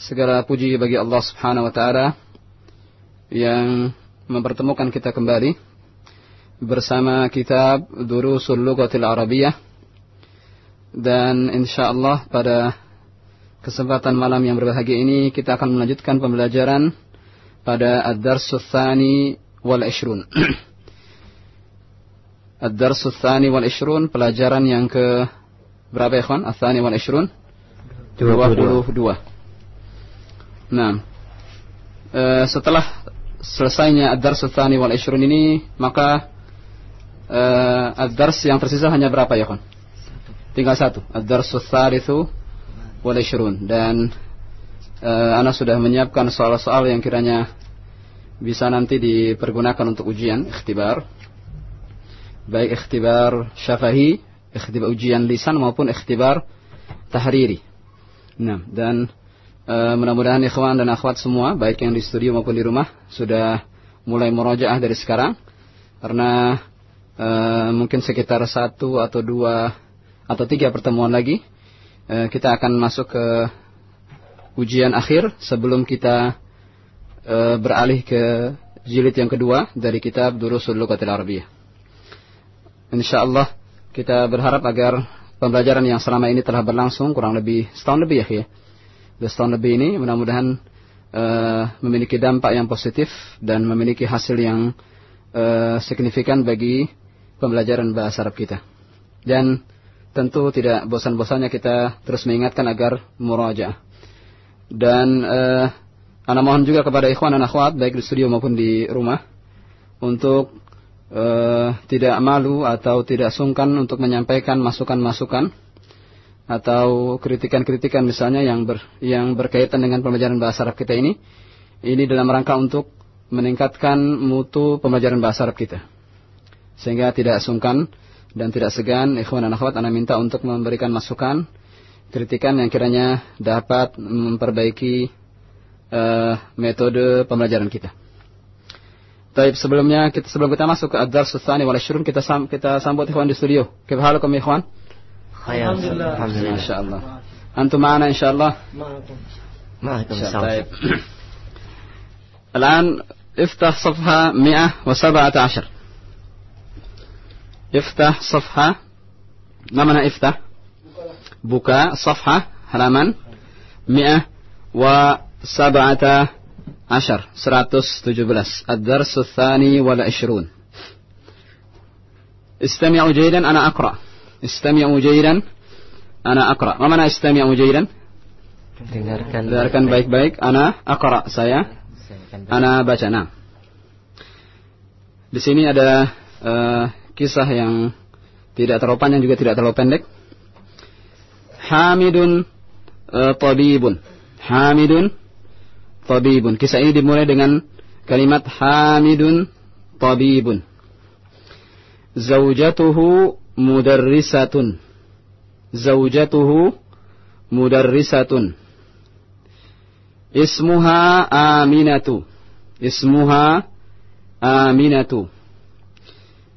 Segala puji bagi Allah Subhanahu wa taala yang mempertemukan kita kembali bersama kitab Durusul Lughatil Arabiyah dan insyaallah pada kesempatan malam yang berbahagia ini kita akan melanjutkan pembelajaran pada Ad-Darsus Tsani wal Ishrun. Ad-Darsus Tsani wal Ishrun pelajaran yang ke berapa ya, kawan? Ats-Tsani wal Ishrun? 22. 22. Nah, e, setelah selesainya ad-dars wal ishrun ini, maka e, ad-dars yang tersisa hanya berapa ya, kon? Tinggal satu. Ad-dars tsalitsu wal ishrun dan e, ana sudah menyiapkan soal-soal yang kiranya bisa nanti dipergunakan untuk ujian ikhtibar. Baik ikhtibar syafahi, ikhtibar ujian lisan maupun ikhtibar tahriri. Nah, dan E, mudah-mudahan ikhwan dan akhwat semua, baik yang di studio maupun di rumah, sudah mulai merojaah dari sekarang. Karena e, mungkin sekitar satu atau dua atau tiga pertemuan lagi, e, kita akan masuk ke ujian akhir sebelum kita beralih ke jilid yang kedua dari kitab Durusul Lugatil Arabiyah. Insyaallah kita berharap agar pembelajaran yang selama ini telah berlangsung kurang lebih setahun lebih ya setahun lebih ini mudah-mudahan uh, memiliki dampak yang positif dan memiliki hasil yang uh, signifikan bagi pembelajaran bahasa Arab kita. Dan tentu tidak bosan-bosannya kita terus mengingatkan agar muraja. Dan uh, anak mohon juga kepada ikhwan dan akhwat baik di studio maupun di rumah untuk uh, tidak malu atau tidak sungkan untuk menyampaikan masukan-masukan atau kritikan-kritikan misalnya yang ber, yang berkaitan dengan pembelajaran bahasa Arab kita ini ini dalam rangka untuk meningkatkan mutu pembelajaran bahasa Arab kita sehingga tidak sungkan dan tidak segan ikhwan dan akhwat anda minta untuk memberikan masukan kritikan yang kiranya dapat memperbaiki uh, metode pembelajaran kita. Tapi sebelumnya kita sebelum kita masuk ke ad-dars kita sam, kita sambut ikhwan di studio. Kaifa ikhwan? خير. الحمد لله. الحمد لله. إن شاء الله. أنتم معنا إن شاء الله؟ معكم. معكم. طيب. الآن افتح صفحة 117 افتح صفحة. ما معنى افتح؟ بكاء. صفحة halaman 117 117 الدرس الثاني والعشرون. استمعوا جيدا. أنا أقرأ. استمعوا جيدا أنا أقرأ ما معنى استمعوا جيدا dengarkan dengarkan baik-baik ana akra saya ana baca nah di sini ada uh, kisah yang tidak terlalu panjang juga tidak terlalu pendek Hamidun uh, tabibun Hamidun tabibun kisah ini dimulai dengan kalimat Hamidun tabibun Zaujatuhu mudarrisatun zaujatuhu mudarrisatun ismuha aminatu ismuha aminatu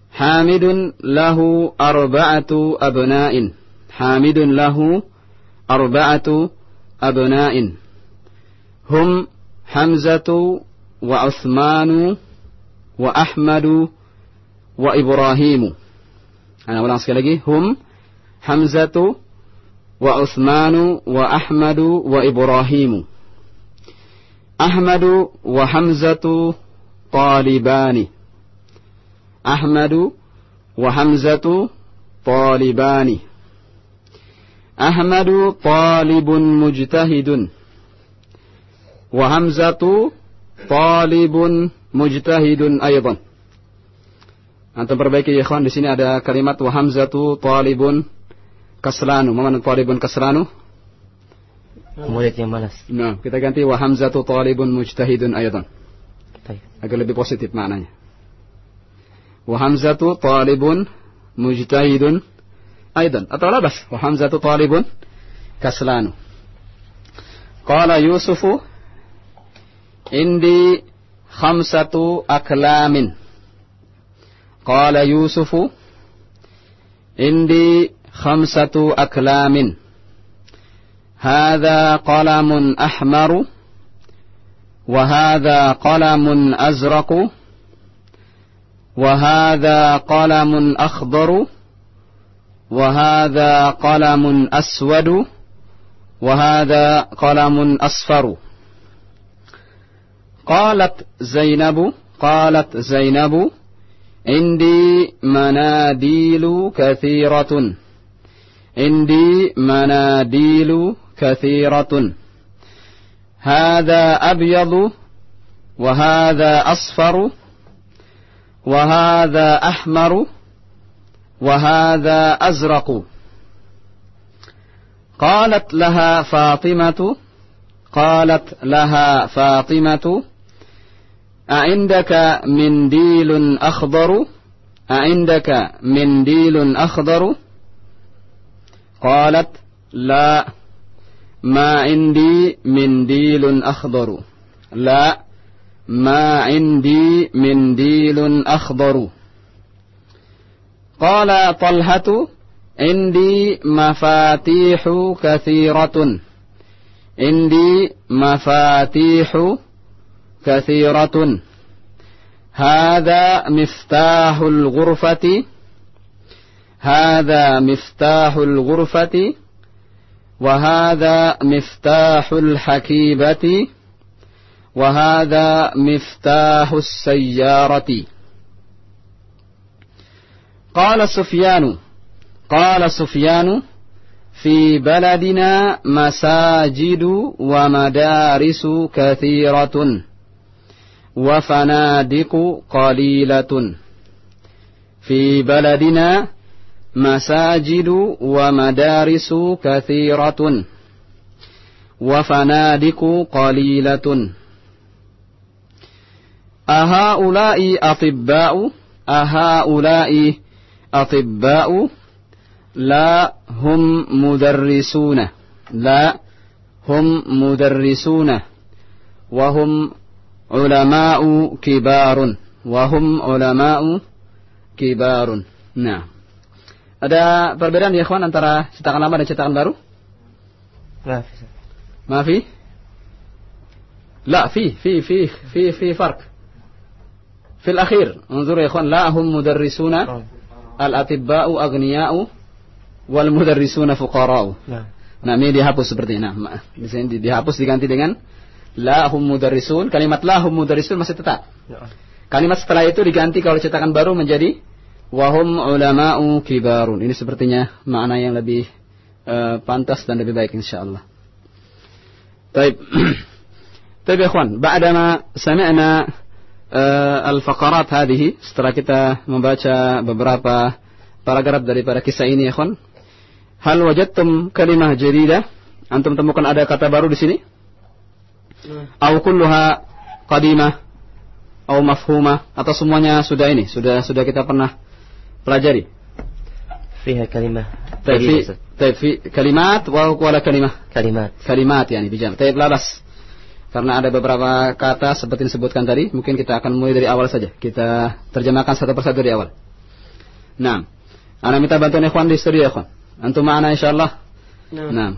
hamidun lahu arba'atu abna'in hamidun lahu arba'atu abna'in hum hamzatu wa uthmanu wa ahmadu wa ibrahimu Ana ulang sekali lagi. Hum, Hamzatu, wa Uthmanu, wa Ahmadu, wa Ibrahimu. Ahmadu wa Hamzatu talibani. Ahmadu wa Hamzatu talibani. Ahmadu talibun mujtahidun. Wa Hamzatu talibun mujtahidun aydan. Antum perbaiki ya ikhwan di sini ada kalimat wa hamzatu talibun kaslanu. Mana talibun kaslanu? Murid yang malas. Nah, kita ganti wa hamzatu talibun mujtahidun ayatan. Agar lebih positif maknanya. Wa hamzatu talibun mujtahidun ayatan. Atau labas. Wa hamzatu talibun kaslanu. Qala Yusufu indi khamsatu aklamin. Qala Yusufu indi khamsatu aklamin. هذا قلم أحمر وهذا قلم أزرق وهذا قلم أخضر وهذا قلم أسود وهذا قلم أصفر قالت زينب قالت زينب عندي مناديل كثيرة. عندي مناديل كثيرة. هذا أبيض وهذا أصفر وهذا أحمر وهذا أزرق. قالت لها فاطمة قالت لها فاطمة أعندك منديل أخضر؟ أعندك منديل أخضر؟ قالت لا. ما عندي منديل أخضر. لا. ما عندي منديل أخضر. قال طلحة عندي مفاتيح كثيرة. عندي مفاتيح كثيرة. هذا مفتاح الغرفة. هذا مفتاح الغرفة. وهذا مفتاح الحكيبة. وهذا مفتاح السيارة. قال سفيان قال سفيان في بلدنا مساجد ومدارس كثيرة. وفنادق قليلة في بلدنا مساجد ومدارس كثيرة وفنادق قليلة أهؤلاء أطباء أهؤلاء أطباء لا هم مدرسون لا هم مدرسون وهم علماء كبار وهم علماء كبار نعم Ada perbedaan ya kawan antara cetakan lama dan cetakan baru? Maaf. Maafi? لا في في في في في فرق في الأخير انظروا يا إخوان لا هم مدرسون الأطباء أغنياء والمدرسون فقراء Nah. Nah ini dihapus seperti ini. Nah, maaf. di sini di- dihapus diganti dengan lahum mudarrisun, kalimat lahum mudarrisun masih tetap. Ya. Kalimat setelah itu diganti kalau cetakan baru menjadi wahum ulama'u kibarun. Ini sepertinya makna yang lebih uh, pantas dan lebih baik insyaallah. Baik. Baik ya kawan, ba'dama sami'na uh, al-faqarat hadhihi, setelah kita membaca beberapa paragraf daripada kisah ini ya kawan. Hal wajadtum kalimah jadidah? Antum temukan ada kata baru di sini? au kulluha qadimah au mafhumah atau semuanya sudah ini sudah sudah kita pernah pelajari فيها كلمة طيب في جديدة. طيب في كلمات و- ولا كلمة كلمات كلمات يعني بجمع طيب لا بس Karena ada beberapa kata seperti disebutkan tadi, mungkin kita akan mulai dari awal saja. Kita terjemahkan satu persatu dari awal. Nah, Ana minta bantuan ikhwan di studio ikhwan. Antum ma'ana insyaallah. Nah. Nah.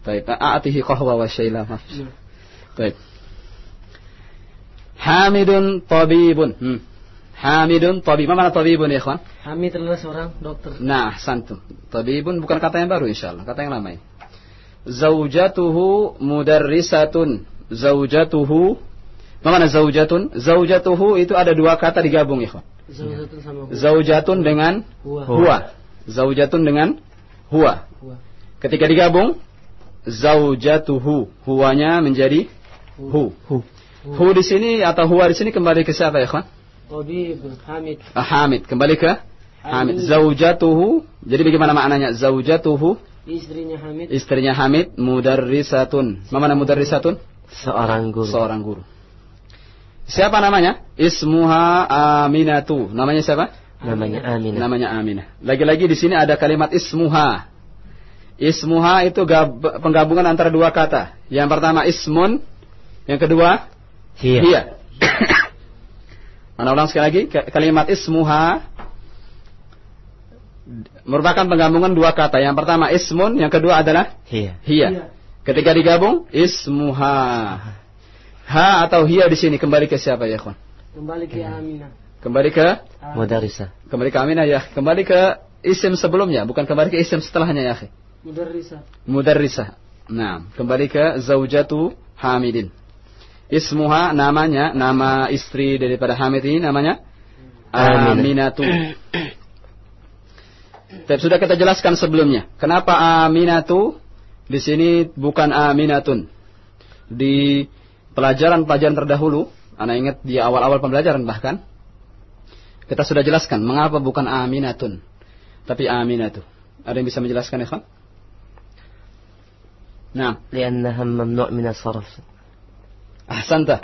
Baik, a'atihi qahwa wa syailah. Maaf. Nah. Baik. Hamidun tabibun. Hmm. Hamidun tabib. Apa mana tabibun ya, ikhwan? Hamid adalah seorang dokter. Nah, santum. Tabibun bukan kata yang baru insyaallah, kata yang lama. Zaujatuhu mudarrisatun. Zaujatuhu apa mana zaujatun? Zaujatuhu itu ada dua kata digabung, ikhwan. Zaujatun sama huwa. Zaujatun dengan Huwa. huwa. Zaujatun dengan huwa. Huwa. Ketika digabung zaujatuhu, huwanya menjadi hu. Hu. Hu di sini atau huwa di sini kembali ke siapa ya, kawan? Tabib Hamid. Ah, Hamid, kembali ke Hamid. Hamid. Zaujatuhu, jadi bagaimana maknanya? Zaujatuhu, Istrinya Hamid. istrinya Hamid, mudarrisatun. Mana mudarrisatun? Seorang guru. Seorang guru. Siapa namanya? Ismuha Aminatu. Namanya siapa? Namanya Aminah. Namanya Aminah. Lagi-lagi di sini ada kalimat ismuha. Ismuha itu gab- penggabungan antara dua kata. Yang pertama ismun, yang kedua Hiya. hiya. Mana ulang sekali lagi Ka- kalimat ismuha merupakan penggabungan dua kata. Yang pertama ismun, yang kedua adalah Hiya. hiya. Hiya. Ketika digabung ismuha. Ha atau hiya di sini kembali ke siapa ya, kawan? Kembali ke Aminah. Kembali ke Ah, Mudarrisah. kembali ke Aminah ya. Kembali ke isim sebelumnya, bukan kembali ke isim setelahnya ya, akhi. Mudarrisa. Mudarrisah. Nah, kembali ke zaujatu Hamidin. Ismuha namanya, nama istri daripada Hamid ini namanya. Aminatu. Tapi sudah kita jelaskan sebelumnya. Kenapa Aminatu di sini bukan Aminatun? Di pelajaran-pelajaran terdahulu, anak ingat di awal-awal pembelajaran bahkan, kita sudah jelaskan mengapa bukan Aminatun, tapi Aminatu. Ada yang bisa menjelaskan, Ikhwan? Nah, لأنها ممنوع من الصرف. ahsanta.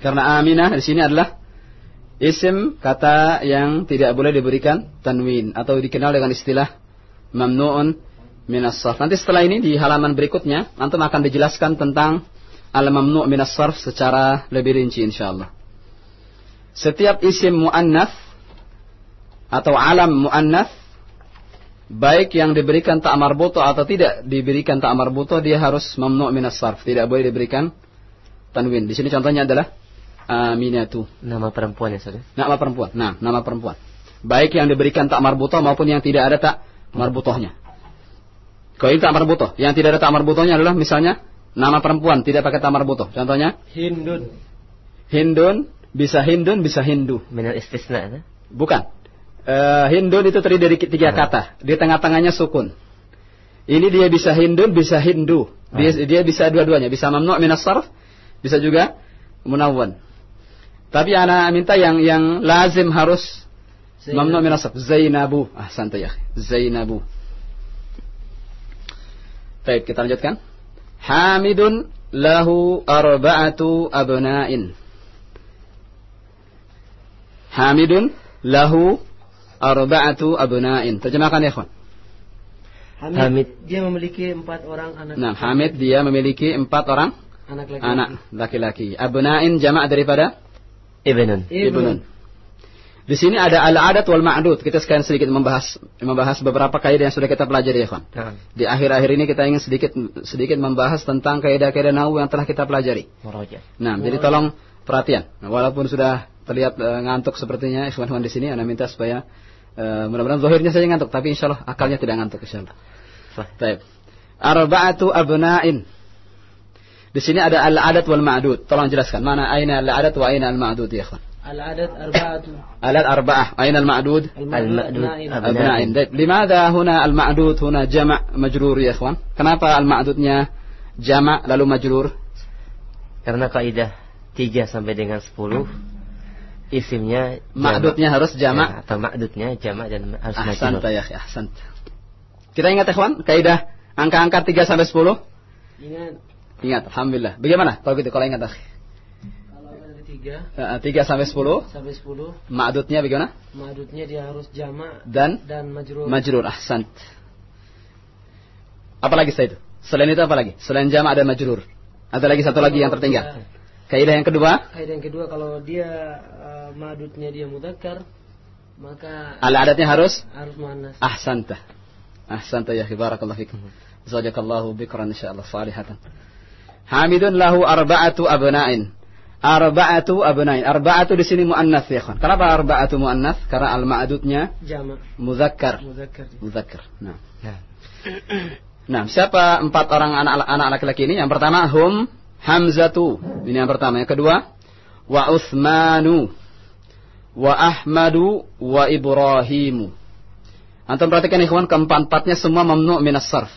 Karena Aminah di sini adalah isim kata yang tidak boleh diberikan tanwin atau dikenal dengan istilah mamnuun minas sarf. Nanti setelah ini di halaman berikutnya antum akan dijelaskan tentang al-mamnu' minas sarf secara lebih rinci insyaallah. Setiap isim muannats atau alam muannats baik yang diberikan tak marbutoh atau tidak diberikan tak marbutoh dia harus memnu minas sarf. Tidak boleh diberikan tanwin. Di sini contohnya adalah aminatu. Nama perempuan ya saudara nama perempuan. Nah nama perempuan. Baik yang diberikan tak marbutoh maupun yang tidak ada tak marbutohnya. Kalau ini tak marbutoh yang tidak ada tak marbutohnya adalah misalnya nama perempuan tidak pakai tak marbutoh contohnya? Hindun. Hindun bisa hindun bisa hindu. Minal istisna bukan. Eh, Hindun itu terdiri dari tiga kata. Di tengah-tengahnya sukun. Ini dia bisa Hindun, bisa Hindu. Dia, dia bisa dua-duanya. Bisa mamnu' minas sarf, bisa juga munawwan. Tapi anak minta yang yang lazim harus mamnu' minas sarf. Zainabu. Ah, santai ya. Zainabu. Baik, kita lanjutkan. Hamidun lahu arba'atu abna'in. Hamidun lahu arba'atu abna'in. Terjemahkan ya. Hamid, Hamid dia memiliki empat orang anak. Nah. Hamid dia memiliki empat orang anak laki-laki. Abna'in jamak daripada ibnun. Ibnun. Di sini ada al-adat wal ma'dud. Kita sekarang sedikit membahas membahas beberapa kaidah yang sudah kita pelajari ya, kawan. Di akhir-akhir ini kita ingin sedikit sedikit membahas tentang kaidah-kaidah nahwu yang telah kita pelajari. Muraja. Nah, Muraja. jadi tolong perhatian. Nah, walaupun sudah terlihat uh, ngantuk sepertinya ikhwan-ikhwan di sini, Anda minta supaya eh, mudah-mudahan zahirnya saja ngantuk, tapi insya Allah akalnya tidak ngantuk insya Allah. صح Baik. Arba'atu abna'in. Di sini ada al-adat wal ma'dud. Tolong jelaskan mana aina al-adat wa aina al-ma'dud ya ikhwan. Al-adat arba'atu. Alat arba'ah, aina al-ma'dud? المأدود Abna'in. أبناء أبناء طيب لماذا هنا المعدود هنا جمع مجرور يا إخوان kenapa المعدودnya جمع lalu majrur karena kaidah 3 sampai dengan 10 isimnya. Ma'dudnya harus jamak. Ya, atau ma'dudnya jamak dan harus ahsan majrur. ya ahsan. Kita ingat ya ikhwan kaidah angka-angka 3 sampai 10 Ingat. Ingat alhamdulillah. Bagaimana? Kalau gitu kalau ingat akhi. Kalau ada tiga. Eh, 3 sampai 10 sampai sepuluh, ma'dudnya bagaimana? Madutnya dia harus jamak dan dan majrur. majrur ahsan. Apalagi setelah itu? Selain itu apa lagi? Selain jamak dan majrur. Ada lagi satu lagi yang tertinggal. Kaidah yang kedua, Kaidah yang kedua kalau dia uh, madutnya dia mudzakkar maka ala adatnya harus harus muannas. ahsanta. Ahsanta ya barakallahu fikum. Zajakallahu bikran insyaallah salihatan. Hamidun lahu arba'atu abna'in. Arba'atu abna'in. Arba'atu di sini muannats ya kawan. Kenapa arba'atu muannats? Karena al-ma'dudnya Jama' muzakkar. mudzakkar. Muzakkar. Nah. Nah. Nah, siapa empat orang anak anak laki-laki ini? Yang pertama hum Hamzatu. Ini yang pertama. Yang kedua wa Utsmanu wa Ahmadu wa Ibrahimu. Antum perhatikan ikhwan keempat-empatnya semua mamnu minas sarf.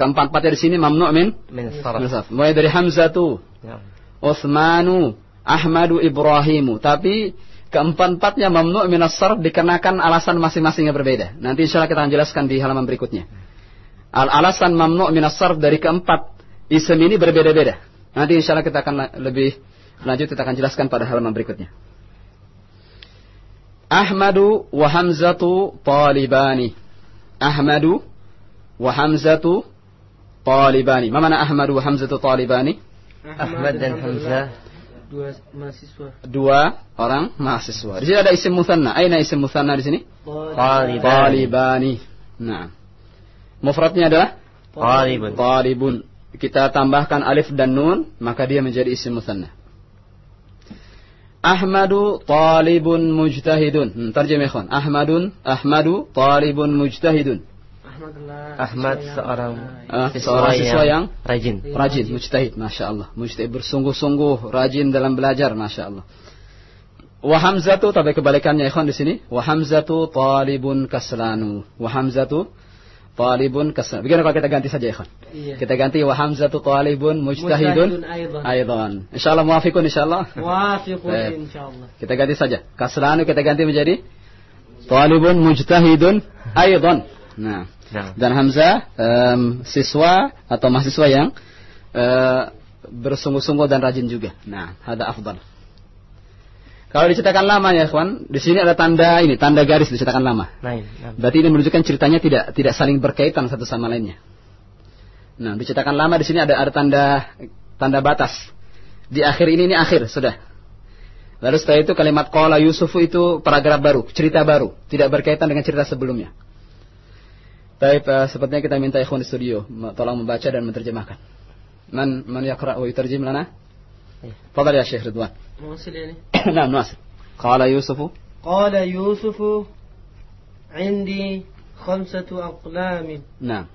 Keempat-empatnya di sini mamnu min Min minas sarf. sarf. Mulai dari Hamzatu, Nah. Utsmanu, Ahmadu, Ibrahimu. Tapi keempat-empatnya mamnu minas sarf dikenakan alasan masing-masing yang berbeda. Nanti insya Allah kita akan jelaskan di halaman berikutnya. Al alasan mamnu minas sarf dari keempat isim ini berbeda-beda. Nanti insya Allah kita akan lebih lanjut kita akan jelaskan pada halaman berikutnya. Ahmadu wa Hamzatu talibani. Ahmadu wa Hamzatu talibani. Ma mana Ahmadu wa Hamzatu talibani? Ahmad dan Hamzah dua mahasiswa. Dua orang mahasiswa. Di sini ada isim musanna. Aina isim musanna di sini? Talibani. Talibani. Nah. Mufradnya adalah Talibun. talibun. Kita tambahkan alif dan nun, maka dia menjadi isim musanna. Ahmadu talibun mujtahidun. Hmm, tarjemah ikhwan. Ahmadun, Ahmadu talibun mujtahidun. Ahmad seorang Ah, seorang siswa yang rajin. rajin, mujtahid, masya Allah. Mujtahid bersungguh-sungguh, rajin dalam belajar, masya Allah. Wa Hamzatu, tapi kebalikannya ikhwan di sini. Wa Hamzatu talibun kaslanu. Wa Hamzatu talibun kaslanu. Bagaimana kalau kita ganti saja? Iya. Kita ganti wa Hamzatu talibun mujtahidun aidan. aidan. Insyaallah muafiqun insyaallah. Wafiqun Baik. insyaallah. Kita ganti saja. Kaslanu kita ganti menjadi talibun mujtahidun aidan. Nah, Nah. dan Hamzah em, siswa atau mahasiswa yang eh, bersungguh-sungguh dan rajin juga. Nah, ada afdal. Kalau dicetakan lama ya, kawan, di sini ada tanda ini, tanda garis dicetakan lama. Nah. Berarti ini menunjukkan ceritanya tidak tidak saling berkaitan satu sama lainnya. Nah, dicetakan lama di sini ada ada tanda tanda batas. Di akhir ini ini akhir sudah. Lalu setelah itu kalimat qala Yusuf itu paragraf baru, cerita baru, tidak berkaitan dengan cerita sebelumnya. Baik, eh, sepertinya kita minta ikhwan di studio tolong membaca dan menerjemahkan. Man man yaqra wa yutarjim lana? Iya. Fadal ya Syekh Ridwan. Mawsil ini. Naam, Nasir. Qala Yusufu قال يوسف عندي خمسة أقلام Naam.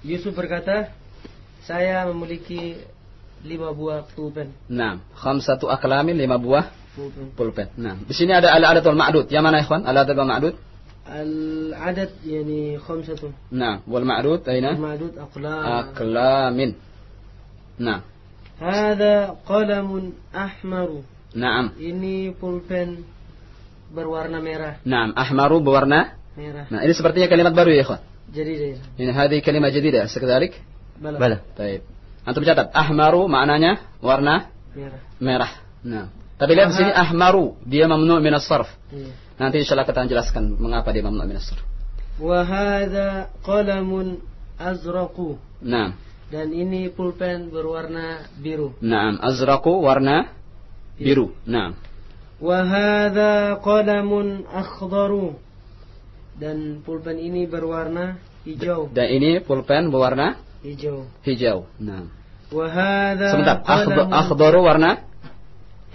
Yusuf berkata, saya memiliki lima buah pulpen. Naam. Khamsatu aklamin lima buah pulpen. pulpen. Nah, di sini ada al-adatul ma'dud. Yang mana ikhwan? Al-adatul ma'dud? العدد يعني خمسة Nah, wal ma'dud aina? معدود أقلام Aklamin. Nah. Hada qalamun ahmaru. Naam. Ini pulpen berwarna merah. Naam, ahmaru berwarna merah. Nah, ini sepertinya kalimat baru ya, ikhwan. Jadi Ini hadi kalimat jadidah, sekedarik? Bala. Bala. Baik. Antum catat, ahmaru maknanya warna merah. Merah. Nah. Tapi lihat di sini ahmaru, dia mamnu min as-sarf. Iya. Nanti insyaallah kita jelaskan mengapa dia mamnu min as-sarf. Wa hadha qalamun azraqu. Naam. Dan ini pulpen berwarna biru. Naam, azraqu warna iya. biru. Naam. Wa hadza qalamun akhdaru. Dan pulpen ini berwarna hijau. Dan ini pulpen berwarna hijau. Hijau. Naam. Wa hadza Sebentar, akhdaru warna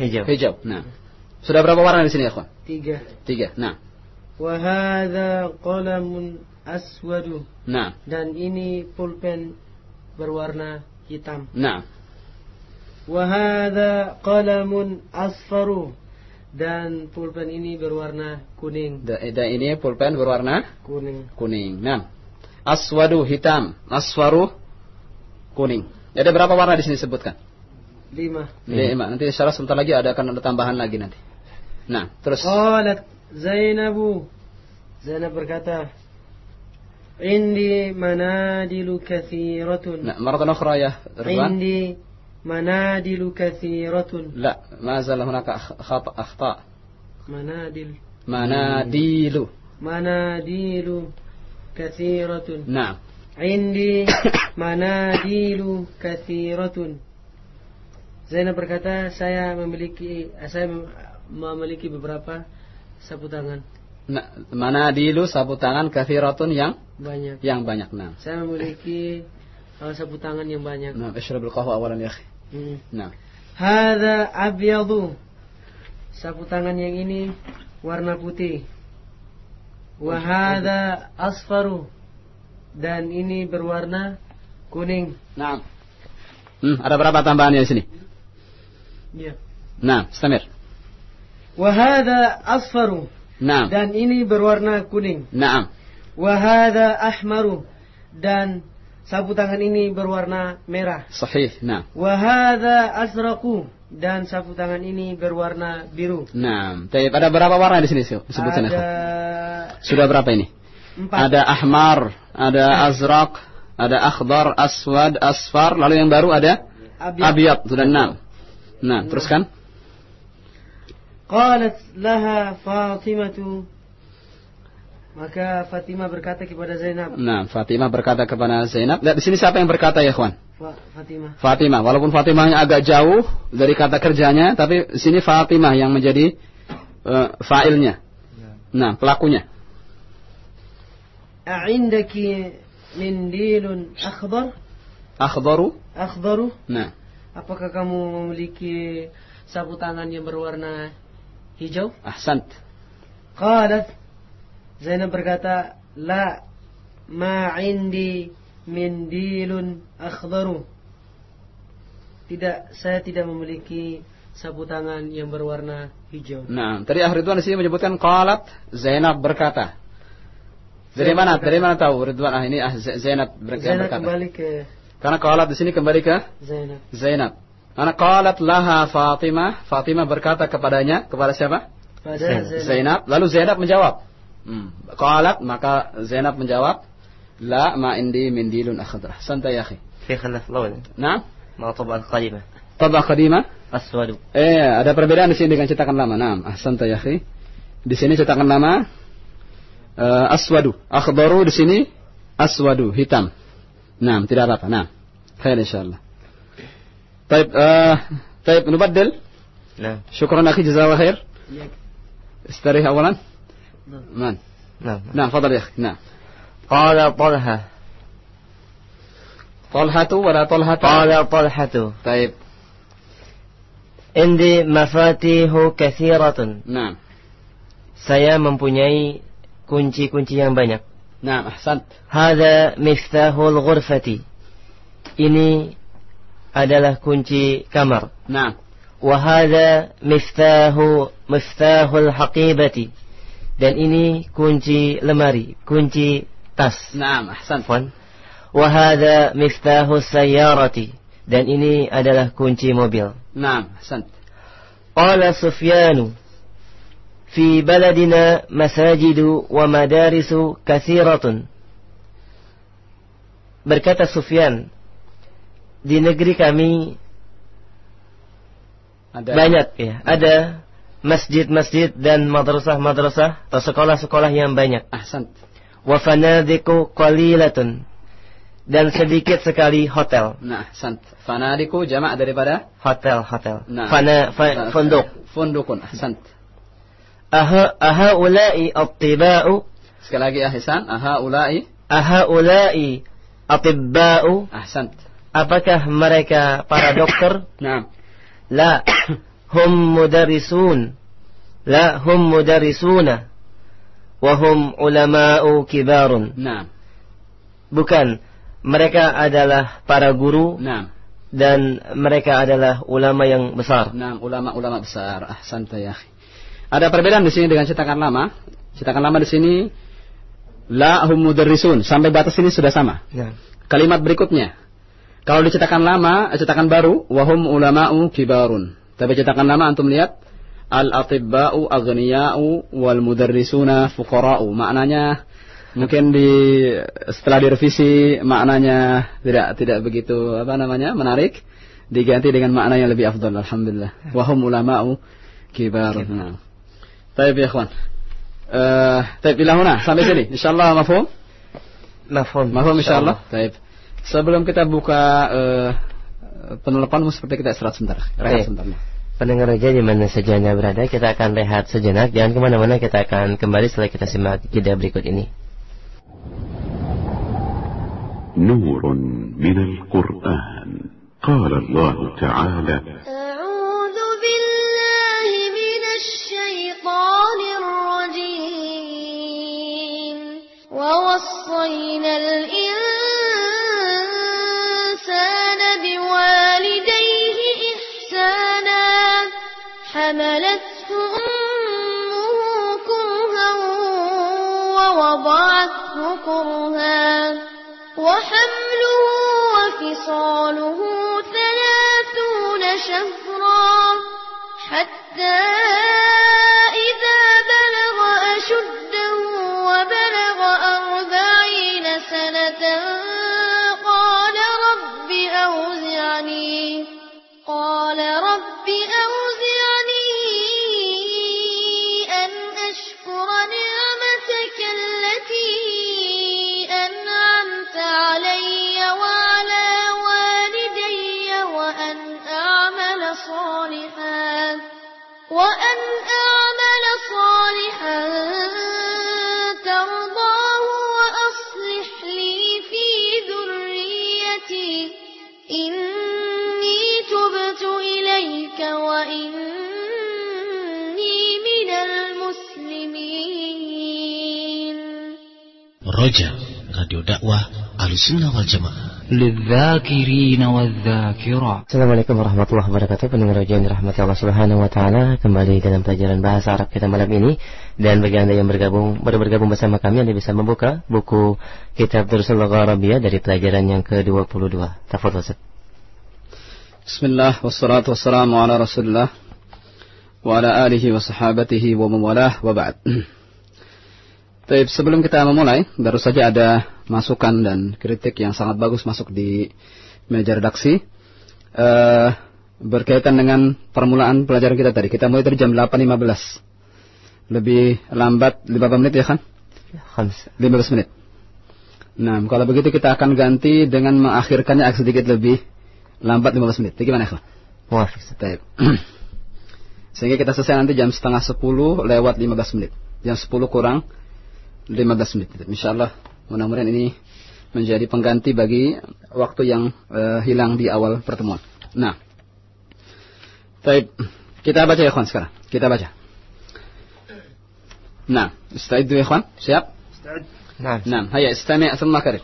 hijau. Hijau. Naam. Sudah berapa warna di sini, ya. Tiga. Tiga. Nah. Wa hadza qalamun aswadu. Nah. Dan ini pulpen berwarna hitam. Nah. Wahada qalamun asfaru dan pulpen ini berwarna kuning. Dan ini pulpen berwarna kuning. Kuning. Nah, aswadu hitam, aswaru kuning. Ada berapa warna di sini sebutkan? Lima. Lima. Nanti secara sebentar lagi ada akan ada tambahan lagi nanti. Nah, terus. Qalat Zainabu. Zainab berkata, عندي منادل كثيرة nah, maratan ukhra ya, Ridwan. عندي منادل كثيرة لا ما زال هناك أخ- خطأ أخطاء منادل مناديل مناديل كثيرة نعم Indi manadilu kathiratun. Zainab berkata, saya memiliki saya mem- memiliki beberapa sapu tangan Mana dilu sapu tangan kathiratun yang banyak. yang banyak. Nah. Saya memiliki uh, sapu tangan yang banyak. Nah, ishrab al-qahwa awalan ya akhi. Hmm. Nah. Hada abyadu. Sapu tangan yang ini warna putih. Wahada asfaru. Dan ini berwarna kuning. Nah. Hmm, ada berapa tambahannya di sini? Ya. Nah, istamir. Wahada asfaru. Nah. Dan ini berwarna kuning. Naam. Wahada ahmaru. Dan sapu tangan ini berwarna merah. Sahih. Nah. Wahada asraku. Dan sapu tangan ini berwarna biru. Nah, Taib, ada berapa warna di sini Syekh? Sebutkan Ada. Sudah berapa ini? empat. Ada ahmar, ada azraq, ada akhbar, aswad, asfar, lalu yang baru ada abiyat, sudah enam. Nah, teruskan. Qalat laha Fatimatu Maka Fatimah berkata kepada Zainab Nah, Fatimah berkata kepada Zainab. Lihat di sini siapa yang berkata ya? Fa- Fatimah Fatimah. Walaupun Fatimahnya agak jauh dari kata kerjanya, tapi di sini Fatimah yang menjadi eh, fa'ilnya. Nah, pelakunya. A'indaki mindilun akhbar Akhbaru. Akhbaru Nah, Apakah kamu memiliki sapu tangan yang berwarna hijau? ahsant. Qalat Zainab berkata La ma indi mindilun akhbaru Tidak, saya tidak memiliki sapu tangan yang berwarna hijau. Nah, tadi Ahli Ridwan di sini menyebutkan qalat Zainab berkata. Dari Zainab mana? berkata. Dari mana tahu Ridwan ah ini ah, Zainab ber- yang Zainab berkata. kembali ke Karena qalat di sini kembali ke Zainab. Zainab. Karena qalat laha Fatimah, Fatimah berkata kepadanya, kepada siapa? Zainab. Zainab. Lalu Zainab menjawab. Hmm. Qalat maka Zainab menjawab, "La ma indi min dilun akhadrah." Santai ya akhi. Fi khalaf lawan. Naam. Ma tab'a qadima. Tab'a qadima? Aswadu. Eh, ada perbedaan di sini dengan cetakan lama. Naam, ahsanta ya akhi. Di sini cetakan lama uh, aswadu. Akhdaru di sini aswadu, hitam. Naam, tidak apa-apa. Naam. Khair insyaallah. Baik, eh طيب نبدل نعم شكرا اخي جزاه الله خير Ya. استريح اولا Nah. من نعم نعم تفضل يا اخي نعم قال طلحة طلحة ولا طلحة قال طلحة طيب عندي مفاتيح كثيرة نعم Saya mempunyai kunci-kunci yang banyak. نعم أحسنت Hada miftahul ghurfati. Ini adalah kunci kamar. Nah. Wahada miftahu miftahul haqibati. Dan ini kunci lemari, kunci tas. Nah, ahsan. Fon. Wahada miftahu sayyarati. Dan ini adalah kunci mobil. Nah, ahsan. Qala Sufyanu fi baladina masajidu wa madarisu kathiratun. Berkata Sufyan, di negeri kami ada banyak ya, ya. ada masjid-masjid dan madrasah-madrasah atau sekolah-sekolah yang banyak. Ahsan. Wa fanadiku qalilatun. Dan sedikit sekali hotel. Nah, sant. Fanadiku jamak daripada hotel, hotel. Nah. Fana fa, nah, funduk. Fundukun, ahsan. Aha aha ulai attiba'u. Sekali lagi ahsan, aha ulai. Aha ulai atibba'u. Ahsan apakah mereka para dokter? Naam. La hum mudarisun. La hum mudarisuna. Wa hum ulama'u kibarun. Naam. Bukan. Mereka adalah para guru. Naam. Dan mereka adalah ulama yang besar. Naam, ulama-ulama besar. Ahsanta ya. Ada perbedaan di sini dengan cetakan lama. Cetakan lama di sini la hum mudarrisun sampai batas ini sudah sama. Kalimat berikutnya Kalau di cetakan lama, eh, cetakan baru wahum ulama'u kibarun. Tapi cetakan lama antum lihat al-atibba'u aghniya'u wal mudarrisuna fuqara'u. Maknanya mungkin di setelah direvisi maknanya tidak tidak begitu apa namanya menarik diganti dengan makna yang lebih afdal alhamdulillah wahum ulama'u kibarun nah. طيب يا اخوان آه طيب الى هنا sampai sini insyaallah mafhum Mafhum. Mahfum insyaallah. Baik. Sebelum kita buka uh, penelponmu seperti kita istirahat sebentar. Rehat Baik. sebentar. Pendengar roja di mana saja Anda berada, kita akan rehat sejenak. Jangan kemana-mana, kita akan kembali setelah kita simak jeda berikut ini. نور من القرآن قال الله تعالى أعوذ بالله من الشيطان الرجيم ووصينا الإنسان ووضعته كرها وحمله وفصاله ثلاثون شهرا حتى ahli sunnah wal jamaah. Assalamualaikum warahmatullahi wabarakatuh. Pendengar ujian rahmat Allah subhanahu wa ta'ala Kembali dalam pelajaran bahasa Arab kita malam ini. Dan bagi anda yang bergabung baru bergabung bersama kami Anda bisa membuka buku Kitab Darussalam Arabia Dari pelajaran yang ke-22 Tafadhol Ustaz. Bismillah wassalatu wassalamu ala rasulullah Wa ala alihi wa sahabatihi wa mawalah wa ba'd. Baik, sebelum kita memulai, baru saja ada masukan dan kritik yang sangat bagus masuk di meja redaksi. Eh, berkaitan dengan permulaan pelajaran kita tadi. Kita mulai dari jam 8.15. Lebih lambat 15 menit ya kan? Khams 15 menit. Nah, kalau begitu kita akan ganti dengan mengakhirkannya agak sedikit lebih lambat 15 menit. Jadi gimana, ikhwan? Baik. Sehingga kita selesai nanti jam setengah 10 lewat 15 menit. Jam 10 kurang 15 menit. Insya Allah mudah-mudahan ini menjadi pengganti bagi waktu yang uh, hilang di awal pertemuan. Nah, baik kita baca ya kawan sekarang. Kita baca. Nah, istaidu ya kawan. Siap? Istaid. Nah, nah, hayya istami' thumma karim.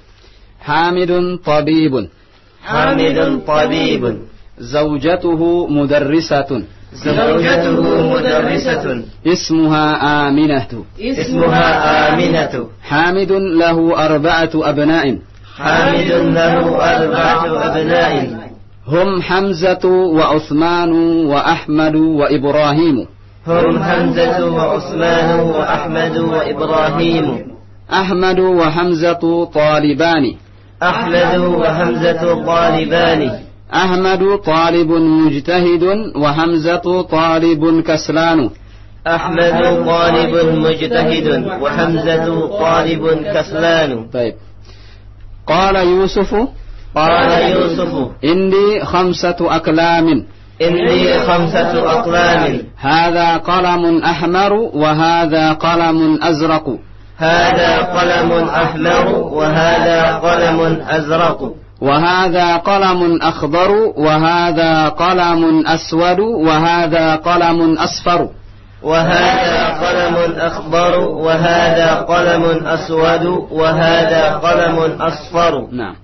Hamidun tabibun. Hamidun tabibun. Zawjatuhu mudarrisatun. زوجته مدرسة. اسمها آمنة. اسمها آمنة. حامد له أربعة أبناء. حامد له أربعة أبناء. هم حمزة وعثمان وأحمد وإبراهيم. هم حمزة وعثمان وأحمد وإبراهيم. أحمد وحمزة طالبان. أحمد وحمزة طالبان. أحمد طالب مجتهد وحمزة طالب كسلان. أحمد طالب مجتهد وحمزة طالب كسلان. طيب. قال يوسف قال يوسف. عندي خمسة أكلام إني خمسة أقلام. هذا قلم أحمر وهذا قلم أزرق. هذا قلم أحمر وهذا قلم أزرق. وهذا قلم أخضر وهذا قلم أسود وهذا قلم أصفر. وهذا قلم أخضر وهذا قلم أسود وهذا قلم أصفر. نعم.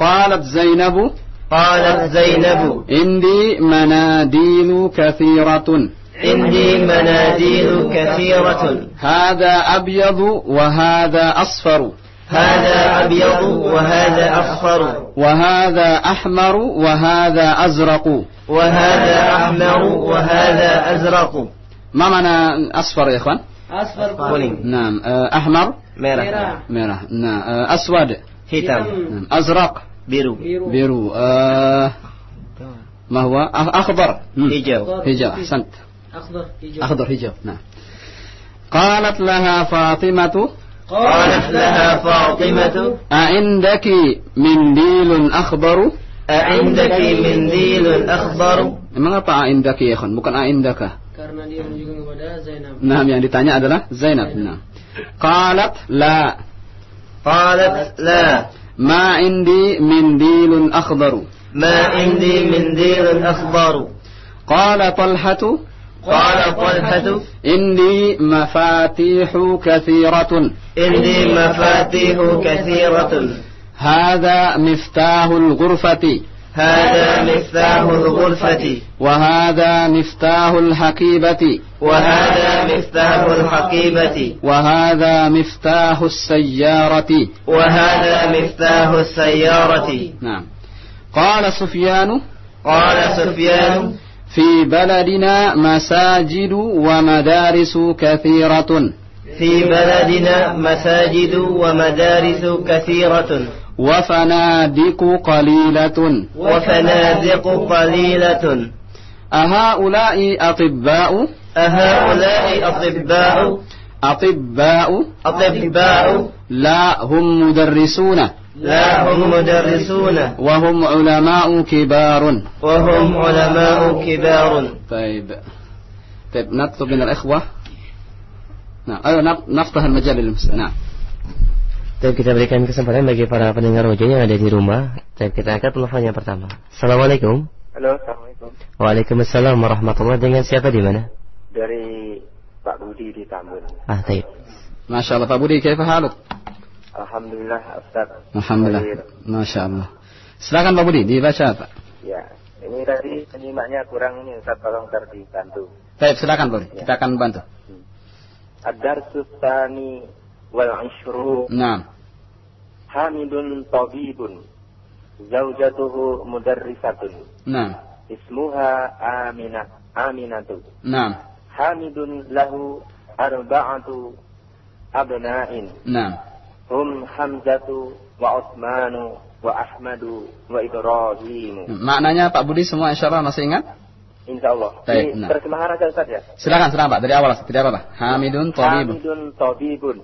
قالت زينب قالت زينب. عندي مناديل كثيرة. عندي مناديل كثيرة. هذا أبيض وهذا أصفر. هذا أبيض وهذا أصفر. وهذا أحمر وهذا أزرق. وهذا أحمر وهذا أزرق. ما معنى أصفر يا إخوان؟ kuning نعم. آه، أحمر؟ merah merah نعم. آه، أسود؟ hitam نعم. أزرق؟ biru biru آه، ما هو؟ أخ- أخضر. hijau هجاء أحسنت. akhdar hijau أخضر هجاء نعم. قالت لها فاطمة قالت لها فاطمة أعندك منديل أخضر أعندك منديل أخضر Emang apa aindaki ya kan? Bukan aindaka. Karena dia menunjukkan kepada Zainab. Nah, yang ditanya adalah Zainab. Nah. Qalat la قالت لا ma indi mindilun akhdaru. ما عندي منديل أخضر Qala talhatu قال طلحة indi mafatihu kathiratun. عندي مفاتيح كثيرة هذا مفتاح الغرفة. هذا مفتاح الغرفة. وهذا مفتاح الحقيبة. وهذا مفتاح الحقيبة. وهذا مفتاح السيارة. وهذا مفتاح السيارة. نعم. قال سفيان قال سفيان في بلدنا مساجد ومدارس كثيرة. في بلدنا مساجد ومدارس كثيرة. وفنادق قليلة. وفنادق قليلة. أهؤلاء أطباء؟ أهؤلاء أطباء. أطباء؟ أطباء. لا هم مدرسون. لا هم مدرسون وهم علماء كبار وهم علماء كبار طيب طيب نطلب من الإخوة نعم أيوة نف- نفتح المجال للمسلمين نعم Tapi kita berikan kesempatan bagi para pendengar roja yang ada di rumah. Dan kita angkat telepon yang pertama. Assalamualaikum. Halo, Assalamualaikum. Waalaikumsalam warahmatullahi Dengan siapa di mana? Dari Pak Budi di Tambun. Ah, taib. ما شاء الله طيب ودي كيف حالك Alhamdulillah Ustaz. Alhamdulillah. Masya Allah. Silakan Pak Budi dibaca Pak. Ya, ini tadi penyimaknya kurang ini Ustaz tolong tadi bantu. Baik, silakan Pak. Ya. Kita akan bantu. Hmm. Adar sustani wal ishru. Naam. Hamidun tabibun. Zawjatuhu mudarrisatun. Naam. Ismuha Aminah. Aminatu. Naam. Hamidun lahu arba'atu abna'in. Naam hum Hamzatu wa Utsmanu wa Ahmadu wa Ibrahimu maknanya Pak Budi semua insya Allah masih ingat Insya Allah. Baik, Ini nah. terjemahan aja Ustaz ya. silakan silakan Pak dari awal tidak apa-apa Hamidun Tabibun Hamidun Tabibun.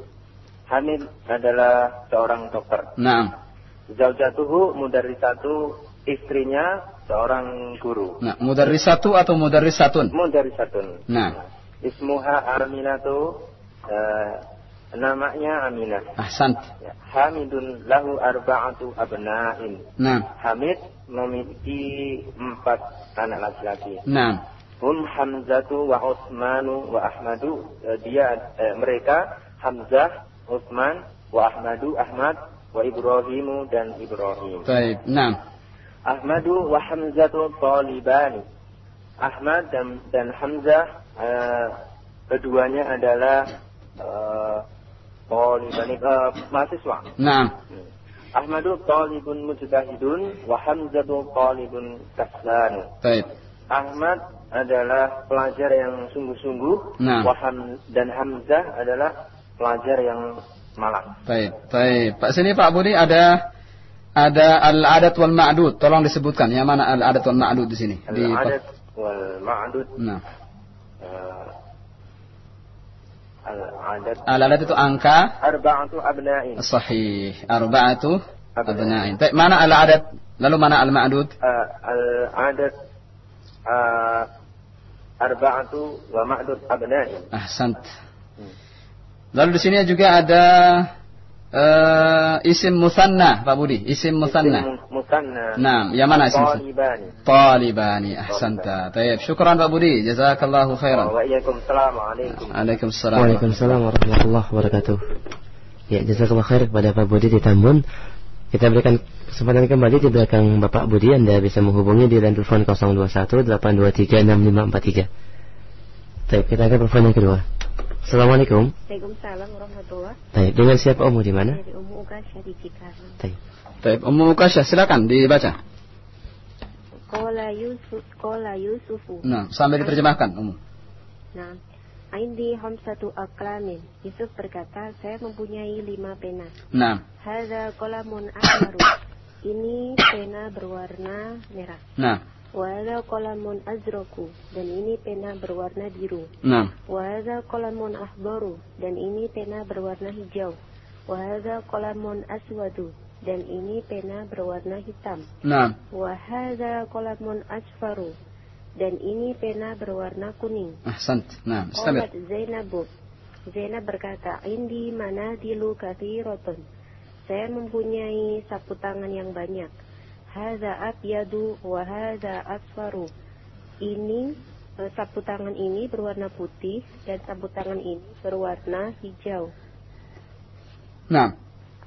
Hamid adalah seorang dokter. Nah Zaujatuhu mudarrisatu istrinya seorang guru. Nah mudarrisatu atau mudarrisatun Mudarrisatun. Nah Ismuha Aminatu eh, namanya Aminah. Ahsan Ya. Hamidun lahu arba'atu abna'in. Nah Hamid memiliki empat anak laki-laki. Nah Hum Hamzatu wa Utsmanu wa Ahmadu. Eh, dia eh, mereka Hamzah, Utsman, wa Ahmadu, Ahmad, wa Ibrahimu dan Ibrahim. Baik Nah Ahmadu wa Hamzatu talibani. Ahmad dan dan Hamzah eh, keduanya adalah eh, talibani eh, mahasiswa. Nah Ahmadu talibun mujtahidun wa Hamzatu talibun kaslanu. Baik Ahmad adalah pelajar yang sungguh-sungguh, Nah. Waham dan Hamzah adalah pelajar yang malang. Baik, baik. Pak sini Pak Budi ada ada al-adat wal ma'dud. Tolong disebutkan yang mana al-adat wal ma'dud di sini. Al-adat wal ma'dud Nah, eh, al-adat al-adat itu angka arba'atu abna'in. sahih. Arba'atu abna'in. Baik, mana al-adat? Lalu mana al-ma'dud? Eh, al-adat eh, arba'atu wa ma'dud abna'in. Ahsant. Lalu di sini juga ada eh, isim musanna, Pak Budi. Isim musanna. Isim Musanna. Nah, yang mana isim musanna? Talibani. Talibani. Ahsanta. Baik, syukran Pak Budi. Jazakallahu khairan. Wa iyyakum Assalamualaikum. Waalaikumsalam. Waalaikumsalam warahmatullahi wabarakatuh. Ya, jazakallah khair kepada Pak Budi di Tambun. Kita berikan kesempatan kembali di belakang Bapak Budi. Anda bisa menghubungi di line telepon 021 823 6543. Baik, kita akan telepon yang kedua. Assalamualaikum. Waalaikumsalam warahmatullahi Baik, dengan siapa Umu di mana? Dari Ummu Ukasha di Cikarang. Baik. Baik, Ummu Ukasha silakan dibaca. Kola Yusuf, Kola Yusufu. Nah, sambil diterjemahkan, Ummu. Nah, Aindi Hamsatu Aklamin. Yusuf berkata, saya mempunyai lima pena. Nah, Hada kolamun ahmaru. Ini pena berwarna merah. nah, Wada kolamun azroku. Dan ini pena berwarna biru. nah, Wada kolamun ahbaru. Dan ini pena berwarna hijau. Wahada kolamun aswadu. Dan ini pena berwarna hitam. Naam. Wahada kolamun asfaru. Dan ini pena berwarna kuning. Ahsant. Naam. Istamir. Qalat Zainabu. Zainab berkata, Indi mana dilu kathiratun. Saya mempunyai sapu tangan yang banyak. Hada abyadu wa hada asfaru. Ini eh, sapu tangan ini berwarna putih dan sapu tangan ini berwarna hijau. Naam.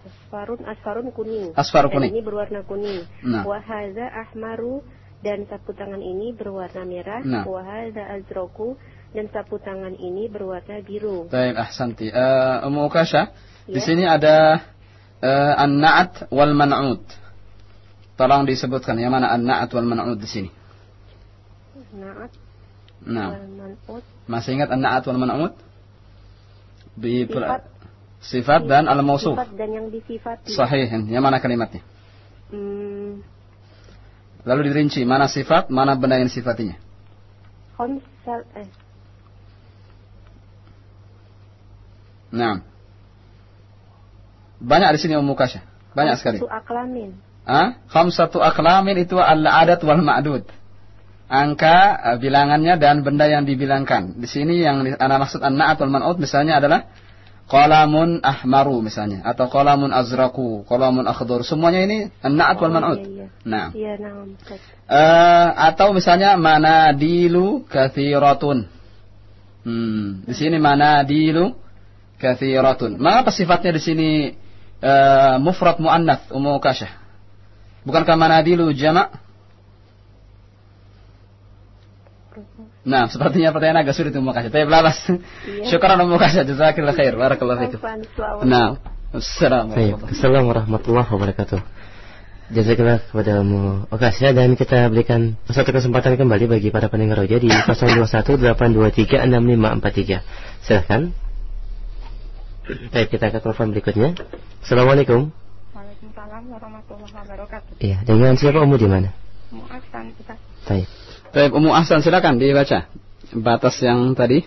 Asfarun asfarun kuning. Asfar Dan kuning. ini berwarna kuning. Nah. Wahada ahmaru dan sapu tangan ini berwarna merah. Nah. Wahada azroku dan sapu tangan ini berwarna biru. Baik, ahsanti. Uh, Ummu Ukasha, di Ya. sini ada uh, an-na'at wal man'ud. Tolong disebutkan yang mana an-na'at wal man'ud di sini. Naat Nah, masih ingat an-na'at wal man'ud? Di Sifat. sifat dan al-mausuf. Sifat dan yang disifati. Sahih. Yang mana kalimatnya? Hmm, Lalu dirinci mana sifat, mana benda yang disifatinya. khamsal eh Nah. Banyak di sini Ummu. Banyak sekali. Satu aklamin. Ah, khamsatu aklamin itu al-adat wal ma'dud. Angka eh, bilangannya dan benda yang dibilangkan. Di sini yang di- ana maksud an-na'at wal man'ut misalnya adalah qalamun ahmaru misalnya atau qalamun azraku, qalamun akhdar. Semuanya ini an-na'at wal Oh, man'ut. iya, iya. Nah. Iya, nah, Ustaz. Eh, atau misalnya manadilu kathiratun. Hmm, di sini manadilu kathiratun. Mengapa sifatnya di sini eh, mufrad muannats Ummu Ukasha? Bukankah manadilu jama'? Nah, sepertinya pertanyaan agak sulit Ummu Ukasha. Tapi labas. Syukran Ummu Ukasha, jazakallahu khair. Barakallahu fikum. Afwan, suawal. Nah, Assalamualaikum. Assalamualaikum warahmatullahi wabarakatuh. Jazakallah kepada Mu Okasya dan kita berikan satu kesempatan kembali bagi para pendengar roja di 0218236543. Silahkan. Baik, kita ke telepon berikutnya. Assalamualaikum. Waalaikumsalam warahmatullahi wabarakatuh. Iya, dengan siapa Umu di mana? Muafan kita Baik. Baik, Ummu Ahsan silakan dibaca. Batas yang tadi.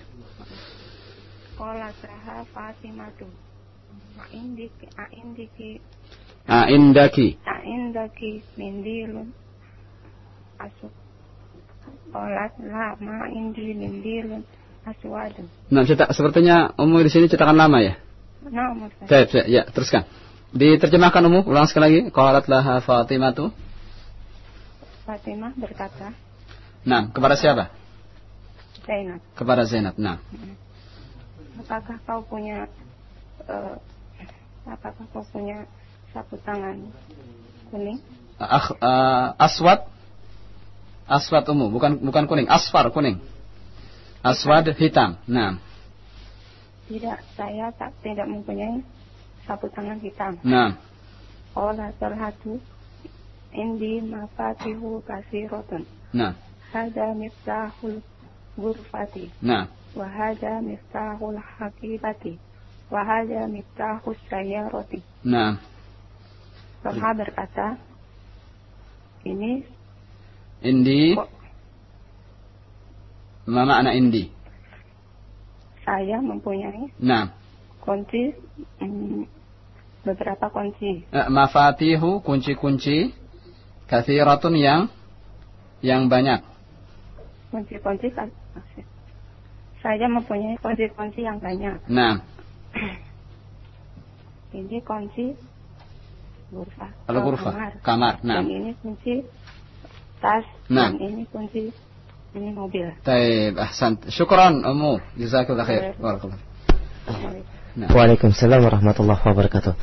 Kola saha Fatimatu. Aindiki, aindiki, Ah, indaki. aindaki mindilun. Asuk. Kolat la ma indi mindilun aswadun. Nah, cetak sepertinya Ummu di sini cetakan lama ya. Nah, Ustaz. Baik, ya, teruskan. Diterjemahkan Ummu, ulang sekali lagi. Qalat laha Fatimatu. Fatimah berkata, Nah, kepada siapa? Zainab, Kepada Zainab. Nah. apakah kau punya eh, apakah kau punya sapu tangan kuning? Akh, ah, aswad Aswad Ummu, bukan bukan kuning, asfar kuning. Aswad hitam. Nah. Tidak, saya tak tidak mempunyai sapu tangan hitam. Nah. Ola terhatu indi mafatihu kasirotun. Nah. Hada miftahul gurfati. Nah. Wahada miftahul hakibati. Wahada miftahul sayaroti. Nah. Toha berkata, ini Indi. Ma makna indi? saya mempunyai Nah. Kunci, mm, beberapa kunci. Eh, mafatihu kunci-kunci kathiratun yang yang banyak. Kunci-kunci, kan- saya mempunyai kunci-kunci yang banyak. Nah, Ini kunci gurfa. Kalau oh, gurfa, kamar. kamar, nah. Dan ini kunci tas. Nah. Dan ini kunci ini mobil. Taib, ahsan. Syukran Ummu. Jazakallah khair. Barakallah. Nah. Waalaikumsalam warahmatullahi wabarakatuh.